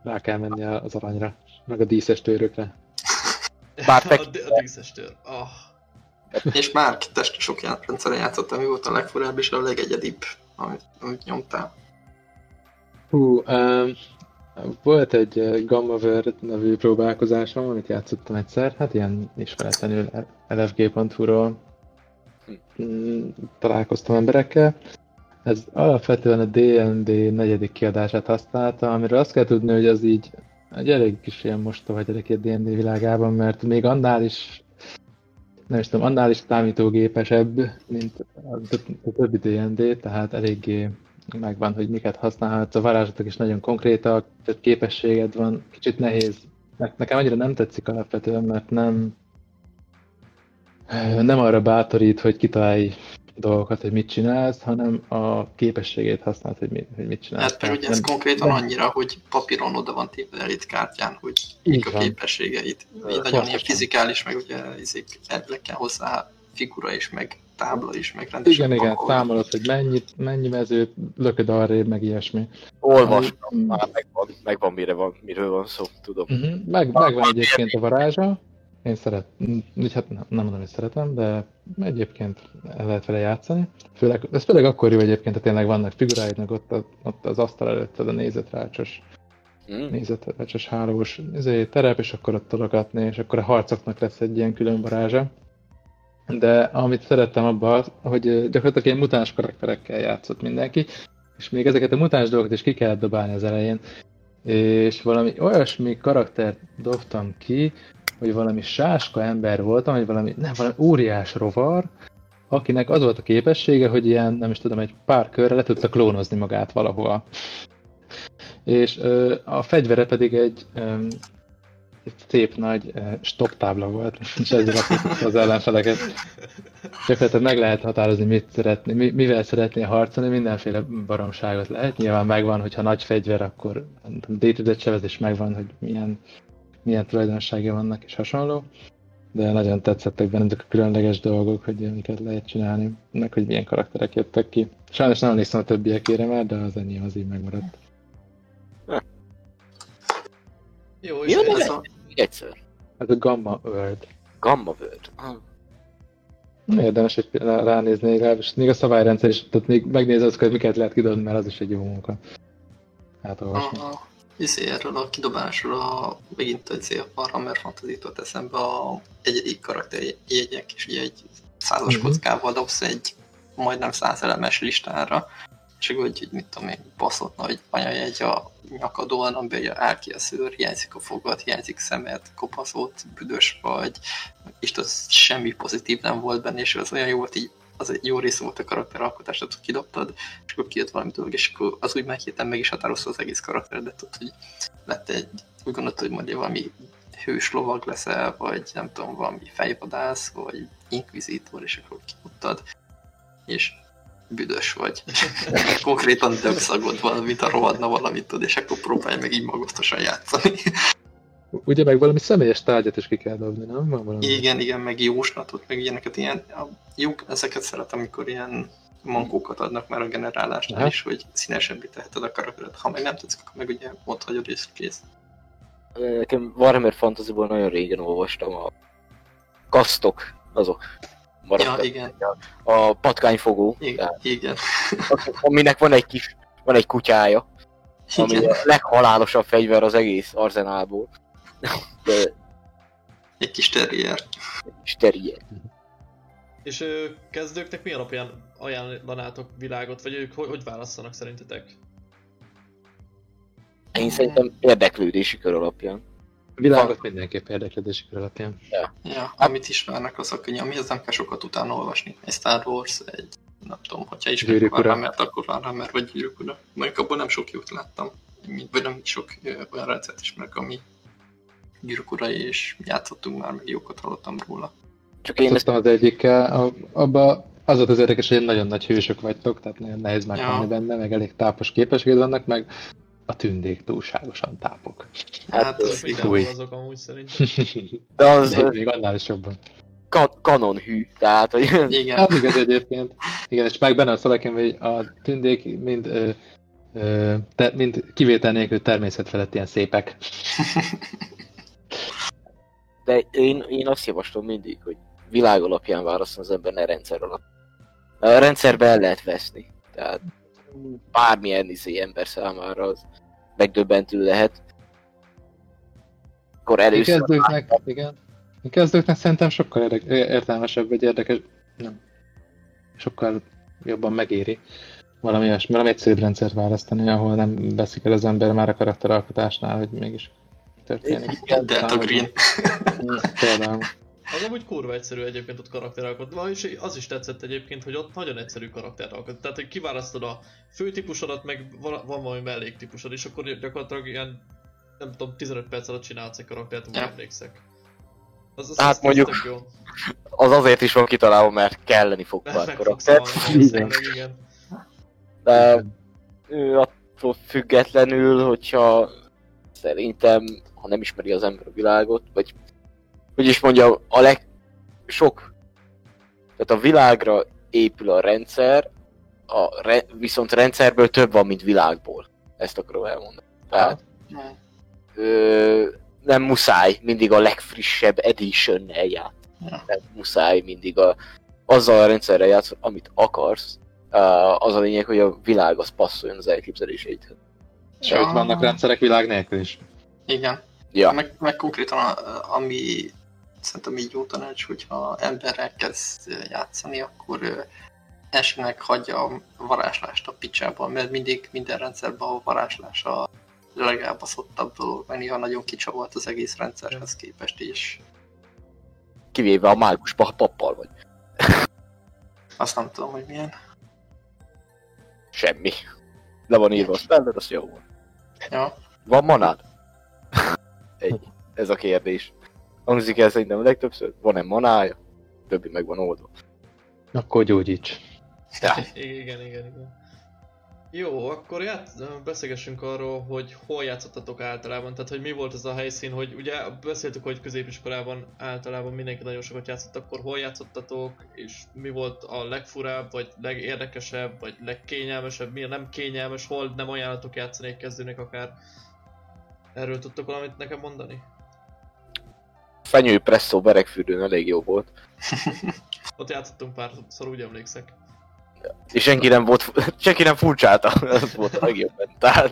Rá kell menni az aranyra, meg a díszes tőrökre. Bár [LAUGHS] a, tek- di- a díszes tör. Ah. És már test sok rendszeren játszottam, mi volt a legfurább és a legegyedibb, amit, amit nyomtál. Hú, um, volt egy uh, Gamma Word nevű próbálkozásom, amit játszottam egyszer, hát ilyen ismeretlenül lfg.hu-ról találkoztam emberekkel. Ez alapvetően a D&D negyedik kiadását használta, amiről azt kell tudni, hogy az így egy elég kis ilyen mostoha gyerek a D&D világában, mert még annál is nem is tudom, annál is számítógépesebb, mint a, a többi D&D, tehát eléggé megvan, hogy miket használhatsz, a varázslatok is nagyon konkrétak, tehát képességed van, kicsit nehéz. Ne- Nekem annyira nem tetszik alapvetően, mert nem nem arra bátorít, hogy kitalálj dolgokat, hogy mit csinálsz, hanem a képességét használd, hogy mit, hogy mit csinálsz. Hát meg ugye ez konkrétan annyira, hogy papíron oda van téve elit kártyán, hogy mik a képességeit. Így nagyon pontosan. ilyen fizikális, meg ugye le kell hozzá figura is, meg tábla is, meg rendesen Igen, igen, számolod, hogy mennyit, mennyi mezőt lököd arrébb, meg ilyesmi. Olvastam, már megvan, megvan mire van, miről van szó, tudom. Uh-huh. Meg, megvan egyébként a varázsa. Én szeret, hát nem, mondom, hogy szeretem, de egyébként el lehet vele játszani. Főleg, ez főleg akkor jó egyébként, ha tényleg vannak figuráid, meg ott, a, ott az asztal előtted a nézetrácsos, Mm. nézetrácsos hálós izé, terep, és akkor ott tologatni, és akkor a harcoknak lesz egy ilyen külön varázsa. De amit szerettem abban, az, hogy gyakorlatilag ilyen mutáns karakterekkel játszott mindenki, és még ezeket a mutáns dolgokat is ki kellett dobálni az elején, és valami olyasmi karaktert dobtam ki, hogy valami sáska ember voltam, vagy valami, nem, valami óriás rovar, akinek az volt a képessége, hogy ilyen, nem is tudom, egy pár körre le tudta klónozni magát valahova. És ö, a fegyvere pedig egy, ö, egy szép nagy ö, stop tábla volt, és ezzel lakott az ellenfeleket. Gyakorlatilag meg lehet határozni, mit szeretné, mi, mivel szeretné harcolni, mindenféle baromságot lehet. Nyilván megvan, hogyha nagy fegyver, akkor day-to-day sebezés megvan, hogy milyen, milyen tulajdonságai vannak és hasonló. De nagyon tetszettek benne ezek a különleges dolgok, hogy amiket lehet csinálni, meg hogy milyen karakterek jöttek ki. Sajnos nem emlékszem a többiekére már, de az enyém az így megmaradt. Jó, és a ez a... Egyszer. Ez a Gamma World. Gamma World. Ah, Érdemes egy rá- ránézni, legalábbis még a szabályrendszer is, tehát még megnézed hogy miket lehet kidobni, mert az is egy jó munka. Átolvasni. A, izé, erről a kidobásról a, megint egy izé, a Warhammer fantasy jutott eszembe a egyedik karakterjegyek, és ugye egy százas Mhm. kockával dobsz egy majdnem száz elemes listára, és akkor hogy, mit tudom én, baszott nagy anyajegy a nyakadon, amiben ugye áll ki a szőr, hiányzik a fogad, hiányzik szemed, kopaszott, büdös vagy, és az semmi pozitív nem volt benne, és az olyan jó volt így, az egy jó része volt a karakteralkotás, tehát hogy kidobtad, és akkor kijött valami dolog, és akkor az úgy meg héten meg is határozta az egész karakteredet, tudod, hogy lett egy, úgy gondoltad, hogy majd valami hős lovag leszel, vagy nem tudom, valami fejvadász, vagy inkvizítor, és akkor kimutad, és büdös vagy. [LAUGHS] Konkrétan dögszagod van, mint a rohadna valamit tud, és akkor próbálj meg így magasztosan játszani. Ugye meg valami személyes tárgyat is ki kell dobni, nem? Van valami. Igen, igen, meg jóslatot, meg ilyeneket, ilyen, a, jó, ezeket szeretem, amikor ilyen mankókat adnak már a generálásnál Aha. is, hogy színesebbé teheted a karakteret. Ha meg nem tetszik, akkor meg ugye ott hagyod és kész. Nekem Warhammer Fantasy-ból nagyon régen olvastam a kasztok, azok Ja, maradtak. igen, A patkányfogó, igen, tehát, igen. [LAUGHS] aminek van egy kis, van egy kutyája, ami igen. a leghalálosabb fegyver az egész arzenálból. De Egy kis terrier. is terrier. És ö, kezdőknek mi alapján ajánlanátok világot, vagy ők hogy, hogy válasszanak szerintetek? Én szerintem érdeklődési kör alapján. A világot mindenképp érdeklődési kör alapján. Ja, amit ismernek azok, hogy amihez nem kell sokat utána olvasni. Egy Star Wars, egy nem tudom, hogyha ura. Warhammer-t, akkor Warhammer vagy Gyűrűk ura. Mondjuk abból nem sok jót láttam. Vagy nem sok olyan rendszert ismerek, ami Ura, és játszottunk már, meg jókat hallottam róla. Csak én ezt az egyikkel, abba az volt az érdekes, hogy nagyon nagy hősök vagytok, tehát nagyon nehéz meghalni Ja. benne, meg elég tápos képességed vannak, meg a tündék túlságosan tápok. Hát, Hát, az Fúj. azok amúgy szerintem. [LAUGHS] de az De még annál is jobban. ka- kanon hű, tehát hogy Igen, Hát igaz egyébként. Igen, és meg benne a szalakem, hogy a tündék mind, ö, ö, te, mind kivétel nélkül természet felett ilyen szépek. [LAUGHS] De én, én azt javaslom mindig, hogy világ alapján válaszol az ember, ne rendszer alap. A rendszerbe el lehet veszni. Tehát bármilyen izé ember számára az megdöbbentő lehet. Akkor először kezdőknek, igen. A kezdőknek szerintem sokkal értelmesebb, vagy érdekes, nem. Sokkal jobban megéri valami olyasmi, valami egyszerűbb rendszert választani, ahol nem veszik el az ember már a karakteralkotásnál, hogy mégis történik. Igen, Delta Green. [LAUGHS] Például. Az amúgy kurva egyszerű egyébként ott karakteralkotni, és az is tetszett egyébként, hogy ott nagyon egyszerű karakteralkotni. Tehát, hogy kiválasztod a főtípusodat, meg van valami melléktípusod, és akkor gyakorlatilag ilyen, nem tudom, 15 perc alatt csinálsz egy karaktert, úgy Ja. emlékszek. Az, az, Hát az, mondjuk- jó. az azért is van kitalálva, mert kelleni fog pár karakter. valószínűleg, igen. De ő attól függetlenül, hogyha szerintem, ha nem ismeri az ember a világot, vagy hogy is mondjam, a leg sok, tehát a világra épül a rendszer, a re, viszont rendszerből több van, mint világból. Ezt akarom elmondani. Tehát ö, nem muszáj mindig a legfrissebb edition-nel játszani. Nem muszáj mindig a, azzal a rendszerrel játszani, amit akarsz. Az a lényeg, hogy a világ az passzoljon az elképzeléseidhez. Sőt, vannak rendszerek világ nélkül is. Igen. Ja, Meg, meg konkrétan, a- ami szerintem így jó tanács, hogyha emberrel kezd játszani, akkor ö, esetleg hagyja a varázslást a picsában, mert mindig minden rendszerben a varázslás a legelbaszottabb dolog, mert néha nagyon kicsavart az egész rendszerhez képest, és kivéve a mágusba, ha pappal vagy. [LAUGHS] azt nem tudom, hogy milyen. Semmi. Le van írva a spelled, az jó van. Ja, Van manád? [LAUGHS] Egy. Ez a kérdés. Hangzik el szerintem a legtöbbször. Van-e manája? Többi meg van oldva. Akkor gyógyíts. Ja. Igen, igen, igen. Jó, akkor ját, beszélgessünk arról, hogy hol játszottatok általában, tehát hogy mi volt ez a helyszín, hogy ugye beszéltük, hogy középiskolában általában mindenki nagyon sokat játszott, akkor hol játszottatok, és mi volt a legfurább, vagy legérdekesebb, vagy legkényelmesebb, mi a nem kényelmes, hol nem ajánlatok játszani egy kezdőnek akár. Erről tudtok valamit nekem mondani? Fenyő presszó beregfürdőn elég jó volt. [LAUGHS] Ott játszottunk párszor, úgy emlékszek. És senki nem volt, [LAUGHS] senki nem furcsálta. [LAUGHS] Ez volt a legjobb. Tehát,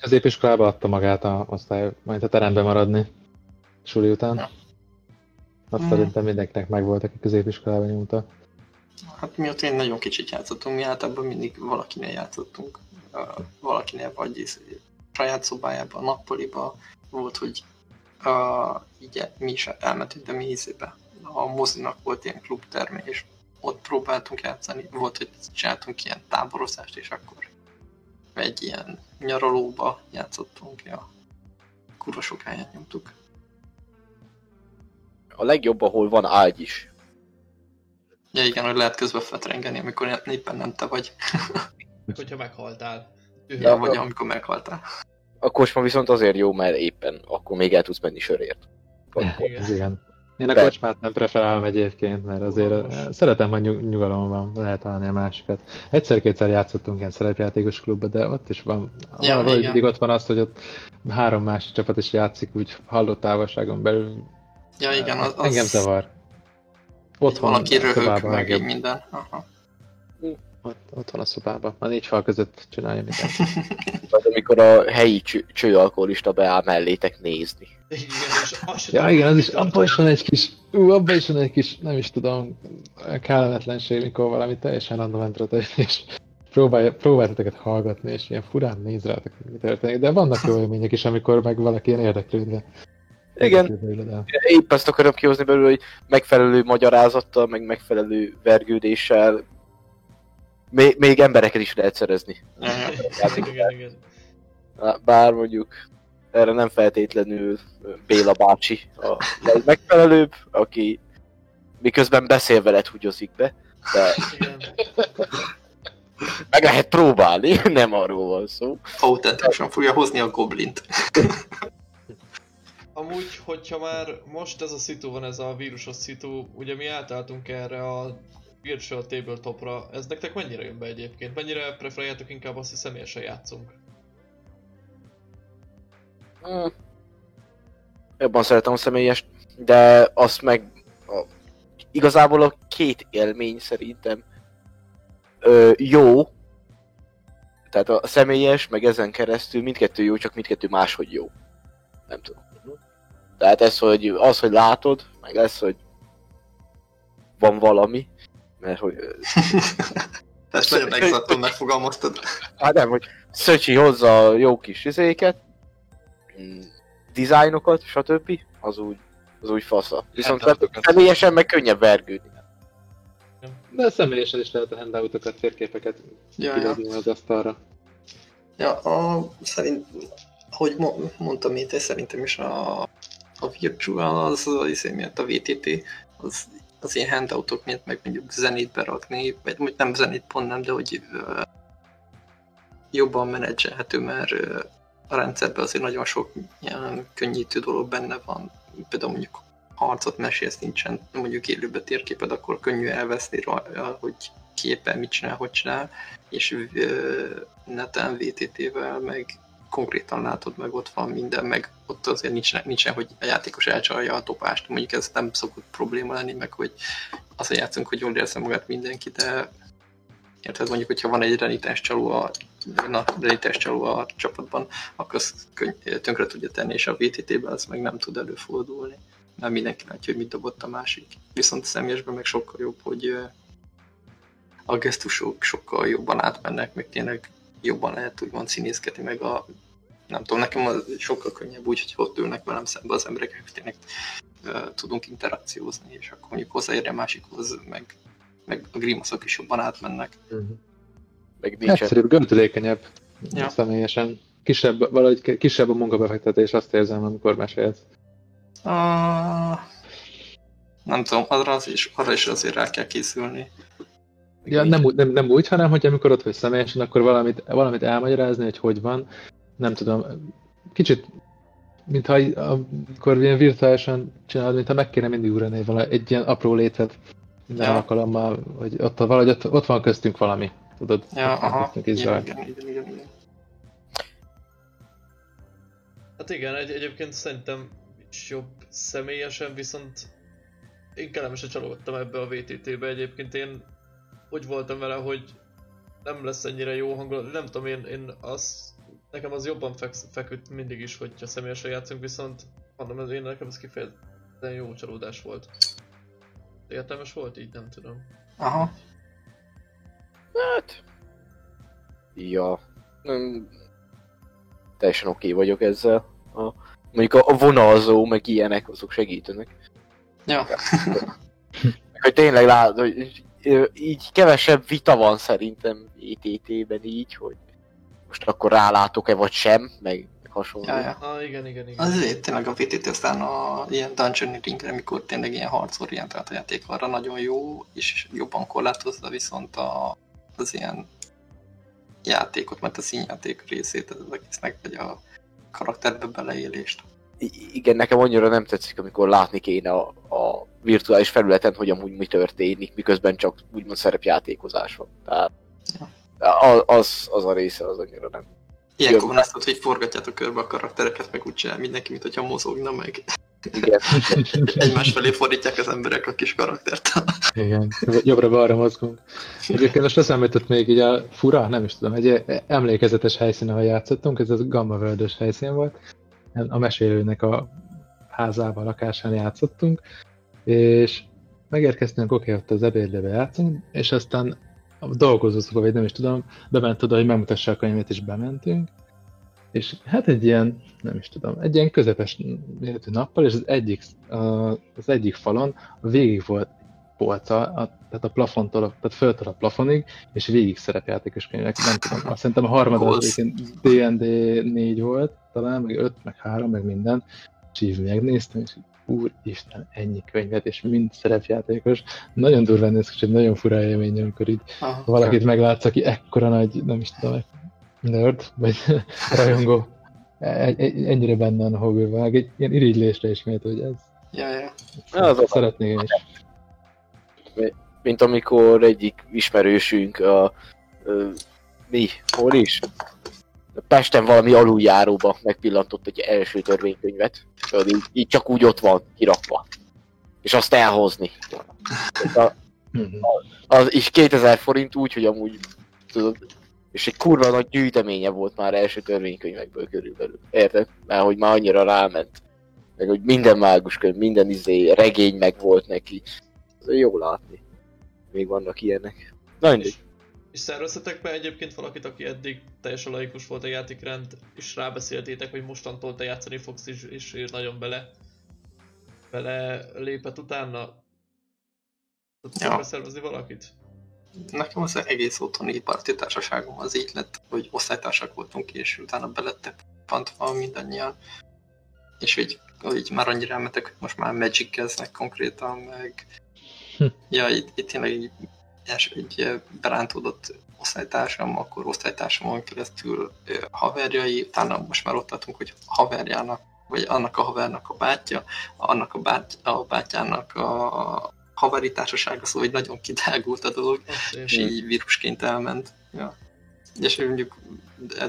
Középiskolában adta magát a osztály, majd a terembe maradni. Suli után. Ja. Azt Mm. szerintem mindenkinek megvolt, aki középiskolában nyúlta. hát mi ott én nagyon kicsit játszottunk, mi általában mindig valakinél játszottunk. Valakinél vagy saját szobájában, a nappaliba volt, hogy uh, így mi is elmentünk, de mi ízébe. A mozinak volt ilyen klubterme, és ott próbáltunk játszani. Volt, hogy csináltunk ilyen táborozást, és akkor egy ilyen nyaralóba játszottunk, ja. Kurva sokáig nyomtuk. a legjobb, ahol van ágy is. Ja igen, hogy lehet közben fetrengeni, amikor éppen nem te vagy. [LAUGHS] Hogyha meghaltál. Ja, vagy amikor meghaltál. A kocsma viszont azért jó, mert éppen akkor még el tudsz menni sörért. Igen. Igen. Én a kocsmát nem preferálom egyébként, mert azért eh, szeretem, hogy nyug- nyugalom van, lehet találni a másikat. Egyszer-kétszer játszottunk ilyen szerepjátékos klubba, de ott is van, Ja, valahogy mindig ott van az, hogy ott három másik csapat is játszik, úgy hallott távolságon belül. Ja igen, az, az Engem zavar. Ott van valaki a röhög meg minden. Aha. Ott, ott van a szobában. A négy fal között csinálja [LAUGHS] mindent. Vagy amikor a helyi cső, csőalkoholista beáll mellétek nézni. Igen, és sem Ja igen, az is, abban is van egy kis, ú, abban is van egy kis, nem is tudom, kellemetlenség, mikor valami teljesen random entertainment, és próbálja titeket hallgatni, és ilyen furán néz rátok, hogy mi történik. De vannak jó élmények is, amikor meg valaki ilyen érdeklődve. Igen. Épp ezt akarom kihozni belőle, hogy megfelelő magyarázattal, meg megfelelő vergődéssel még, még embereket is lehet szerezni. Igen, igen. Bár mondjuk erre nem feltétlenül Béla bácsi a legmegfelelőbb, aki miközben beszél veled húgyozik be, de igen. meg lehet próbálni, nem arról van szó. Autentikusan fogja hozni a goblint. Amúgy, hogyha már most ez a szitu van, ez a vírusos szitu, ugye mi átálltunk erre a virtual tabletopra, ez nektek mennyire jön be egyébként? Mennyire preferáljátok inkább azt, hogy személyesen játszunk? Hmm. Jobban szeretem a személyes, de azt meg a, igazából a két élmény szerintem ö, jó. Tehát a személyes, meg ezen keresztül mindkettő jó, csak mindkettő máshogy jó. Nem tudom. Tehát ez, hogy az, hogy látod, meg ez, hogy van valami, mert hogy... Ezt nagyon exaktan megfogalmaztad. Hát nem, hogy Szöcsi hozza a jó kis izéket, mm, dizájnokat, stb. Az úgy, az úgy fasza. Viszont Handoutokat. személyesen meg könnyebb vergődni. De személyesen is lehet a handoutokat, térképeket Ja, ja. az asztalra. Ja, a, szerint, ahogy mo- mondtam itt, szerintem is a, a Virtual az, az izé miatt a VTT, az, az ilyen handoutok miatt meg mondjuk zenét berakni, vagy vagy nem zenét pont nem, de hogy ö, jobban menedzselhető, mert ö, a rendszerben azért nagyon sok ilyen könnyítő dolog benne van. Például mondjuk harcot mesélsz, nincsen mondjuk élőbe térképed, akkor könnyű elveszni rajta, hogy ki éppen mit csinál, hogy csinál, és ö, neten VTT-vel meg konkrétan látod meg, ott van minden, meg ott azért nincsen, nincsen hogy a játékos elcsalja a topást, mondjuk ez nem szokott probléma lenni, meg hogy az, hogy játszunk, hogy jól érezze magát mindenki, de érted, mondjuk, hogyha van egy renitás csaló a, na, renitás csaló a csapatban, akkor azt könny- tönkre tudja tenni, és a VTT-ben az meg nem tud előfordulni. Nem mindenki látja, hogy mit dobott a másik. Viszont személyesben meg sokkal jobb, hogy a gesztusok sokkal jobban átmennek, meg tényleg jobban lehet úgymond színészkedni, meg a nem tudom, nekem az sokkal könnyebb úgy, hogy ott ülnek velem szembe az emberek, hogy tényleg uh, tudunk interakciózni, és akkor mondjuk hozzáérni a másikhoz, meg, meg a grimaszok is jobban átmennek. Meg nincsen. Egyszerűbb, gördülékenyebb Ja. személyesen. Kisebb, valahogy ki- kisebb a munkabefektetés, azt érzem, amikor mesélsz. Uh, nem tudom, arra, az is, arra is azért rá kell készülni. Ja, nem, úgy- nem, nem úgy, hanem hogy amikor ott vagy személyesen, akkor valamit, valamit elmagyarázni, hogy hogy van. Nem tudom, kicsit, mintha amikor ilyen virtuálisan csinálod, mintha meg kéne mindig ugrani vala, egy ilyen apró létet minden Ja. alkalommal, hogy ott, valahogy ott, ott van köztünk valami, tudod? Ja, aha, igen, igen, igen, igen, igen. Hát igen, egy, egyébként szerintem jobb személyesen, viszont én kellemesen csalódtam ebbe a VTT-be egyébként én úgy voltam vele, hogy nem lesz ennyire jó hangulat, nem tudom én, én az, nekem az jobban feksz, feküdt mindig is, hogyha személyesen játszunk, viszont mondom, ez én nekem ez kifejezetten jó csalódás volt. Értelmes volt így, nem tudom. Aha, Hát... Ja. Nem... Teljesen oké vagyok ezzel. A, mondjuk a, a vonalzó, meg ilyenek, azok segítenek. ja, Meg hogy tényleg látod, hogy így kevesebb vita van szerintem ETT-ben így, hogy most akkor rálátok-e vagy sem, meg, hasonló. ja, ja. Ah, igen, igen, igen. Azért tényleg a VTT aztán a ilyen Dungeon Ringre, amikor tényleg ilyen harcorientált a játék arra nagyon jó, és jobban korlátozza viszont a, az ilyen játékot, mert a színjáték részét az egésznek, vagy a karakterbe beleélést. Igen, nekem annyira nem tetszik, amikor látni kéne a, a virtuális felületen, hogy amúgy mi történik, miközben csak úgymond szerepjátékozás van. Tehát az, az a része az annyira nem. Ilyenkor van azt, hogy forgatjátok körbe a karaktereket, meg úgy csinál mindenki, mint hogyha mozogna meg. Igen. [LAUGHS] Egymás felé fordítják az emberek a kis karaktert. Igen, jobbra-balra mozgunk. Egyébként most eszembe jutott még így a fura, nem is tudom, egy emlékezetes helyszín, ahol játszottunk, ez a Gamma world helyszín volt. A mesélőnek a házában, lakásán játszottunk, és megérkeztünk, oké, ott az ebédlőbe játszunk, és aztán a dolgozószoba, vagy nem is tudom, bement oda, hogy megmutassa a könyvet, és bementünk, és hát egy ilyen, nem is tudom, egy ilyen közepes méretű nappal, és az egyik, az egyik falon végig volt polca, a, tehát a plafontól, a- tehát föltől a plafonig, és végig szerepjátékos könyvek, nem tudom, azt szerintem a az egyébként D&D 4 volt, talán, meg 5, meg 3, meg minden, és így megnéztem, és úristen, ennyi könyvet, és mind szerepjátékos. Nagyon durván néz ki, és egy nagyon fura élmény, amikor így Aha. valakit meglátsz, aki ekkora nagy, nem is tudom, nerd, vagy [LAUGHS] rajongó, egy, egy, ennyire benne van a hobbival, egy ilyen irigylésre ismét, hogy ez Ja, ja. Az a- szeretnék én is. Mint amikor egyik ismerősünk a... Ö, mi? Hol is? Pesten valami aluljáróba megpillantott egy első törvénykönyvet. Tudod, így, így csak úgy ott van, kirakva. És azt elhozni. A, Mhm. az is 2000 forint úgy, hogy amúgy tudod, és egy kurva nagy gyűjteménye volt már első törvénykönyvekből körülbelül. Érted? Mert hogy már annyira ráment. Meg hogy minden mágus könyv, minden izé, regény meg volt neki. Ez jó látni. Még vannak ilyenek. Na mindegy. És, szerveztetek be egyébként valakit, aki eddig teljesen laikus volt a játékrend, és rábeszéltétek, hogy mostantól te játszani fogsz, és, és nagyon bele, bele lépett utána? Tudsz Ja. szervezni valakit? Nekem az egész otthoni parti társaságom az így lett, hogy osztálytársak voltunk, és utána belettek pantva mindannyian. És hogy, hogy már annyira elmetek, hogy most már magic konkrétan, meg... Hm. ja, itt, itt tényleg egy eh, berántódott osztálytársam, akkor osztálytársamon keresztül haverjai, utána most már ott tartunk, hogy haverjának, vagy annak a havernak a bátyja, annak a, báty, a bátyának a haveri társasága, szóval hogy nagyon kidágult a dolog Azt és én. így vírusként elment. Ja. És mondjuk,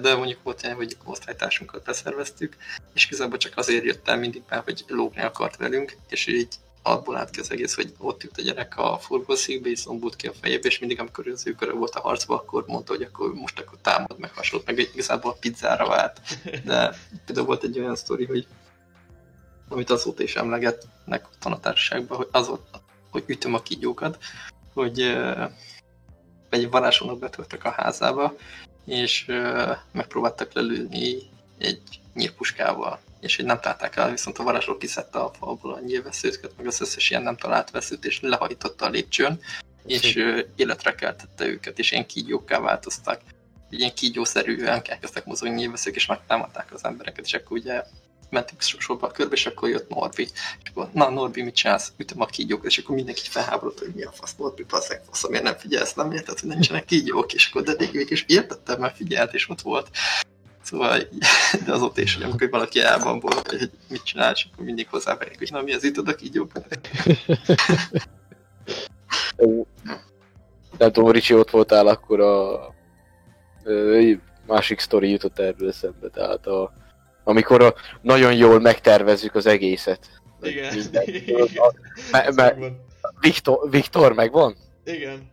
de, mondjuk volt ilyen, hogy osztálytársunkat beszerveztük, és igazából csak azért jött el mindig be, hogy lógni akart velünk, és így abból állt ki az egész, hogy ott ült a gyerek a furgószékbe, és szombult ki a fejébe, és mindig, amikor az ő volt a harcba, akkor mondta, hogy akkor most akkor támad, meg hasonlót, meg igazából a pizzára vált. De például volt egy olyan sztori, hogy amit azóta is emlegetnek a tanatársaságban, hogy az volt, hogy ütöm a kígyókat, hogy egy varázslónak betöltek a házába, és megpróbáltak lelőni egy nyírpuskával, és hogy nem találták el, viszont a varázsló kiszedte a falból a nyírveszőket, meg az összes ilyen nem talált veszőt, és lehajtotta a lépcsőn, és ö, életre keltette őket, és ilyen kígyókká változtak. Így Ilyen kígyószerűen elkezdtek mozogni nyilveszők, és megtámadták az embereket, és akkor ugye mentünk sorba a körbe, és akkor jött Norbi. És akkor, na Norbi, mit csinálsz? Ütöm a kígyókat, és akkor mindenki felháborodott, hogy mi a fasz, Norbi, passzeg, fasz, miért nem figyelsz, nem érted, hogy nincsenek kígyók, és akkor de végig is értettem, mert figyelt, és ott volt. Szóval, de [LAUGHS] azóta is, hogy amikor valaki elban volt, hogy mit csinál, és akkor mindig hozzáverjük, hogy na mi az ütod a kígyókat? [LAUGHS] Ó, Nem tudom, Ricsi ott voltál, akkor a másik sztori jutott erről eszembe, tehát a, amikor a, nagyon jól megtervezzük az egészet. Igen. Minden- a- me- me-. Viktor, Viktor megvan? Igen.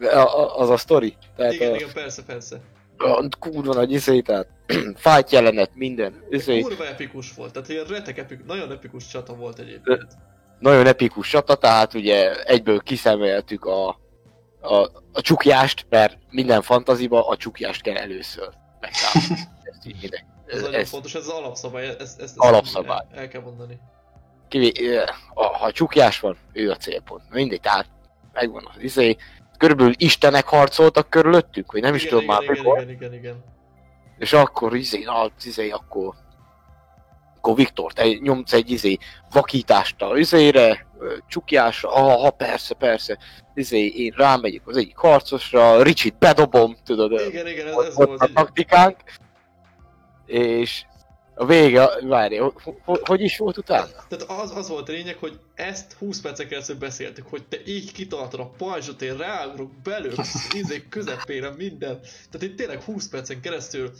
A, a, az a sztori? Tehát Igen, a, igen, persze, persze. a kurva nagy izé, tehát [CLEARS THROAT] fight jelenet, minden. Izé, Kurva epikus volt, tehát ilyen retek epik, nagyon epikus csata volt egyébként. nagyon epikus csata, tehát ugye egyből kiszemeltük a, a, a csukjást, mert minden fantaziba a csukjást kell először [LAUGHS] így mindenki- Ez, ez, nagyon ez fontos, ez az alapszabály, ezt, ezt, ezt Alapszabály. El, el kell mondani. kivé, ha csukjás van, ő a célpont. Mindig, tehát megvan az izé. Körülbelül istenek harcoltak körülöttünk, hogy nem is igen, tudom már igen, mikor. igen, igen, igen, igen. És akkor izé, na, izé, akkor akkor Viktor, te nyomsz egy izé vakítást a izére, csukjásra, aha, persze, persze, izé, én rámegyek az egyik harcosra, Ricsit bedobom, tudod, Igen, igen, ez, ez volt a taktikánk, és a vége, várj, hogy, is volt utána? Tehát az, az volt a lényeg, hogy ezt 20 percen keresztül beszéltük, hogy te így kitaláltad a pajzsot, én ráugrok, belőksz, [LAUGHS] izé közepére minden. Tehát itt tényleg 20 percen keresztül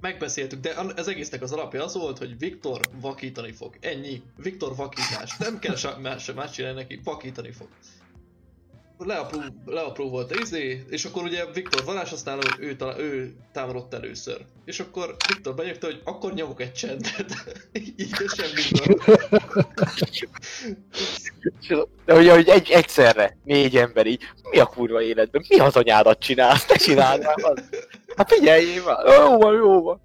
megbeszéltük, de az egésznek az alapja az volt, hogy Viktor vakítani fog. Ennyi. Viktor vakítás. Nem kell se- más, sem más csinálni neki, vakítani fog. Leapró, leapró volt a izé, és akkor ugye Viktor varázshasználó, ő, talál, ő támadott először. És akkor Viktor benyögte, hogy akkor nyomok egy csendet. [LAUGHS] Így és semmi. De ugye, hogy egy, egyszerre négy ember így, mi a kurva életben, mi az anyádat csinálsz, te csináld már az. Hát figyeljél már, jó van, jó van.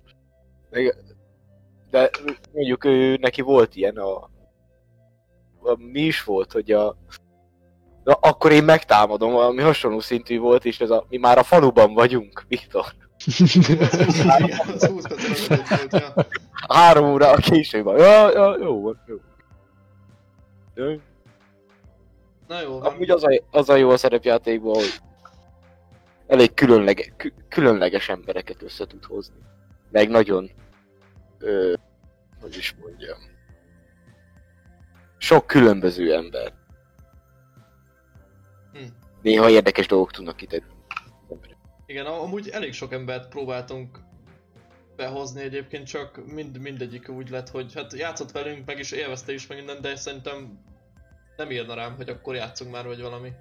De mondjuk ő, neki volt ilyen a, a mi is volt, hogy a Na, akkor én megtámadom, valami hasonló szintű volt, és ez a, mi már a faluban vagyunk, Viktor. Igen, az 20 percen az volt, ja. Három óra a később van. Ja, ja, jó van, jó. Jó. Na jó, van. Amúgy az a, az a jó a szerepjátékban, hogy elég különlege, kü, különleges embereket össze tud hozni. Meg nagyon, ö, hogy is mondjam, sok különböző ember. Néha érdekes dolgok tudnak kiterülni. Igen, amúgy elég sok embert próbáltunk behozni egyébként, csak mind, mindegyik úgy lett, hogy hát játszott velünk, meg is élvezte is meg minden, de szerintem nem írna rám, hogy akkor játszunk már, vagy valami.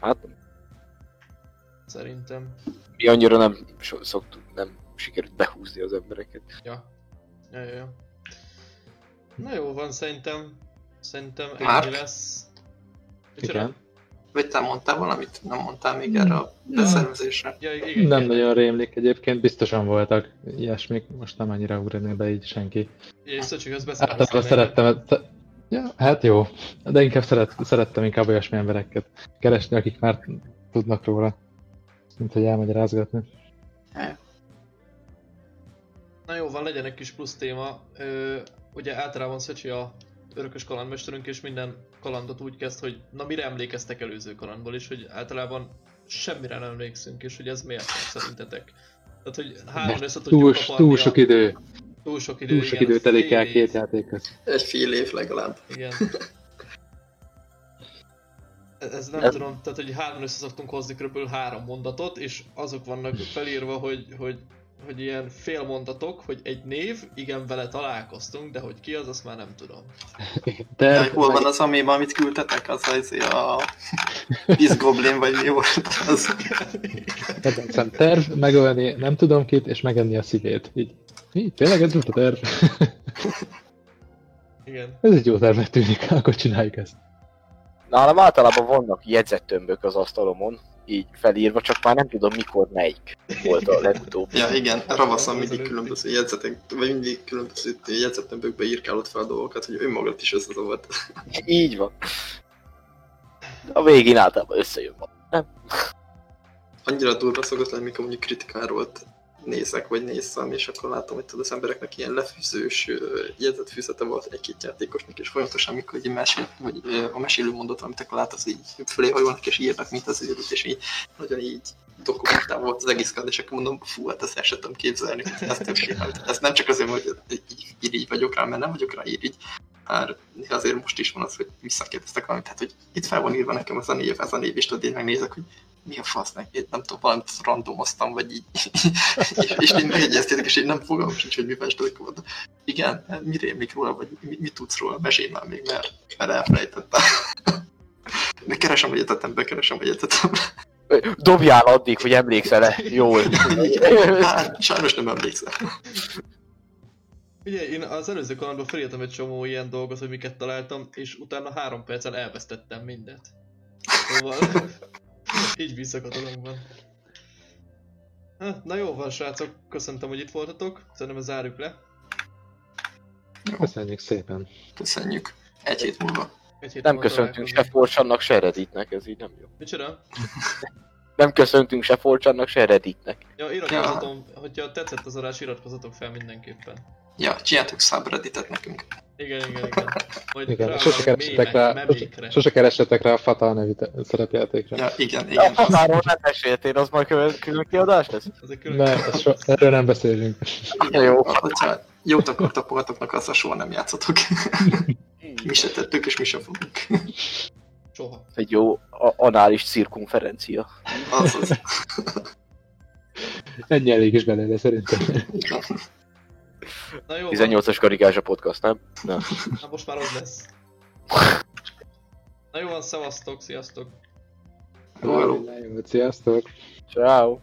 Hát Szerintem. mi annyira nem so, szoktuk, nem sikerült behúzni az embereket. Ja. Ja, ja, ja. Na jó van, szerintem. Szerintem ennyi lesz. Micsoda? Igen. Vagy te mondtál valamit? Nem mondtál még erre a beszervezésre? Ja, igen, Nem igen. nagyon rémlik egyébként, biztosan voltak ilyesmik, most nem annyira ugrani be így senki. Ja, és Szöcsikhöz Általában beszerveztem. szerettem, sze- ja, hát jó, de inkább szeret, szerettem inkább olyasmi embereket keresni, akik már tudnak róla, mint hogy elmagyarázgatni. Na jó van, legyen egy kis plusz téma. Ö, ugye általában Szöcsi a örökös kalandmesterünk, és minden kalandot úgy kezd, hogy na mire emlékeztek előző kalandból, és hogy általában semmire nem emlékszünk, és hogy ez miért szerintetek. Tehát, hogy három össze Túl, túl sok idő, túl sok idő, túl sok igen, idő telik el fél két év. játék közt. Egy fél év legalább. Igen. Ez nem Ez- tudom, tehát hogy három össze szoktunk hozni kb. három mondatot, és azok vannak felírva, hogy, hogy, hogy ilyen fél mondatok, hogy egy név, igen, vele találkoztunk, de hogy ki az, azt már nem tudom. [LAUGHS] De De hol van az, ami, amit küldtetek? Az az a Peace Goblin, vagy mi volt az? kedvencem terv, megölni nem tudom kit, és megenni a szívét. Így. Mi? Tényleg ez volt a terv? [LAUGHS] Igen. ez egy jó tervnek tűnik, akkor csináljuk ezt. Nálam általában vannak jegyzettömbök az asztalomon, így felírva, csak már nem tudom mikor melyik volt a legutóbb. [LAUGHS] Ja, igen, ravaszon mindig különböző jegyzetek, vagy mindig különböző jegyzettömbökbe írkálott fel dolgokat, hogy önmagad is összezavart. [LAUGHS] Így van. A végén általában összejön van. Annyira durva szokott lenni, mikor mondjuk kritikáról nézek, vagy nézem, és akkor látom, hogy tudod, az embereknek ilyen lefűzős jegyzetfűzete volt egy-két játékosnak, és folyamatosan, mikor egy mesél, vagy a mesélő mondat, amit akkor látsz, így fölé hajolnak, és írnak, mint az őrült, és így nagyon így dokumentál volt az egész kard, és akkor mondom, fú, hát ezt el sem tudom képzelni, hogy nem csinálom. Ez nem csak azért, hogy így, így vagyok rá, mert nem vagyok rá így, már azért most is van az, hogy visszakérdeztek valamit, tehát hogy itt fel van írva nekem az a név, ez a név, és tudod, én megnézek, hogy mi a fasz, meg, én nem tudom, valamit randomoztam, vagy így, [LAUGHS] és, és én megjegyeztétek, és én nem fogalmam sincs, hogy mi festek volna. Igen, mi rémlik róla, vagy mi, mit tudsz róla, mesélj már még, mert, mert elfelejtettem. [LAUGHS] De keresem a egyetetem, bekeresem a egyetetem. Dobjál addig, hogy emlékszel-e jól. [LAUGHS] Hát, sajnos nem emlékszem. Ugye én az előző kalandban felírtam egy csomó ilyen dolgot, hogy miket találtam, és utána három percen elvesztettem mindet. Szóval [LAUGHS] így bízok a dologban. Na jó van srácok, köszöntöm, hogy itt voltatok, szerintem zárjuk le. Köszönjük szépen. Köszönjük. Egy hét múlva. Egy hét Nem múlva köszöntünk se. Forcsannak, se Redditnek, ez így nem jó. Micsoda? [LAUGHS] Nem köszöntünk se Forcsannak, se Redditnek. Ja, iratkozatom, hogyha tetszett az adás, iratkozatok fel mindenképpen. Ja, csináltuk subredditet nekünk. Igen, igen, igen. Majd Igen, rá sose a keressetek mémek- rá, sose, sose keressetek rá a Fatal nevű szerepjátékra. Ja, igen, A igen. határól nem meséltél, az majd külön, külön kiadás lesz? Külön... Ne, ez so, erről nem beszélünk. igen. Jó. Hogyha jót akartak magatoknak, azzal soha nem játszotok. [LAUGHS] mi se tettük, és mi se fogunk. Soha. Egy jó a- anális cirkumferencia. Azaz. Ennyi elég is belőle szerintem. Igen. Na jó, van. 18-as karikás a podcast, nem? Na. Na most már az lesz. [LAUGHS] Na jó van, szevasztok, sziasztok! Hello. Sziasztok! Ciao.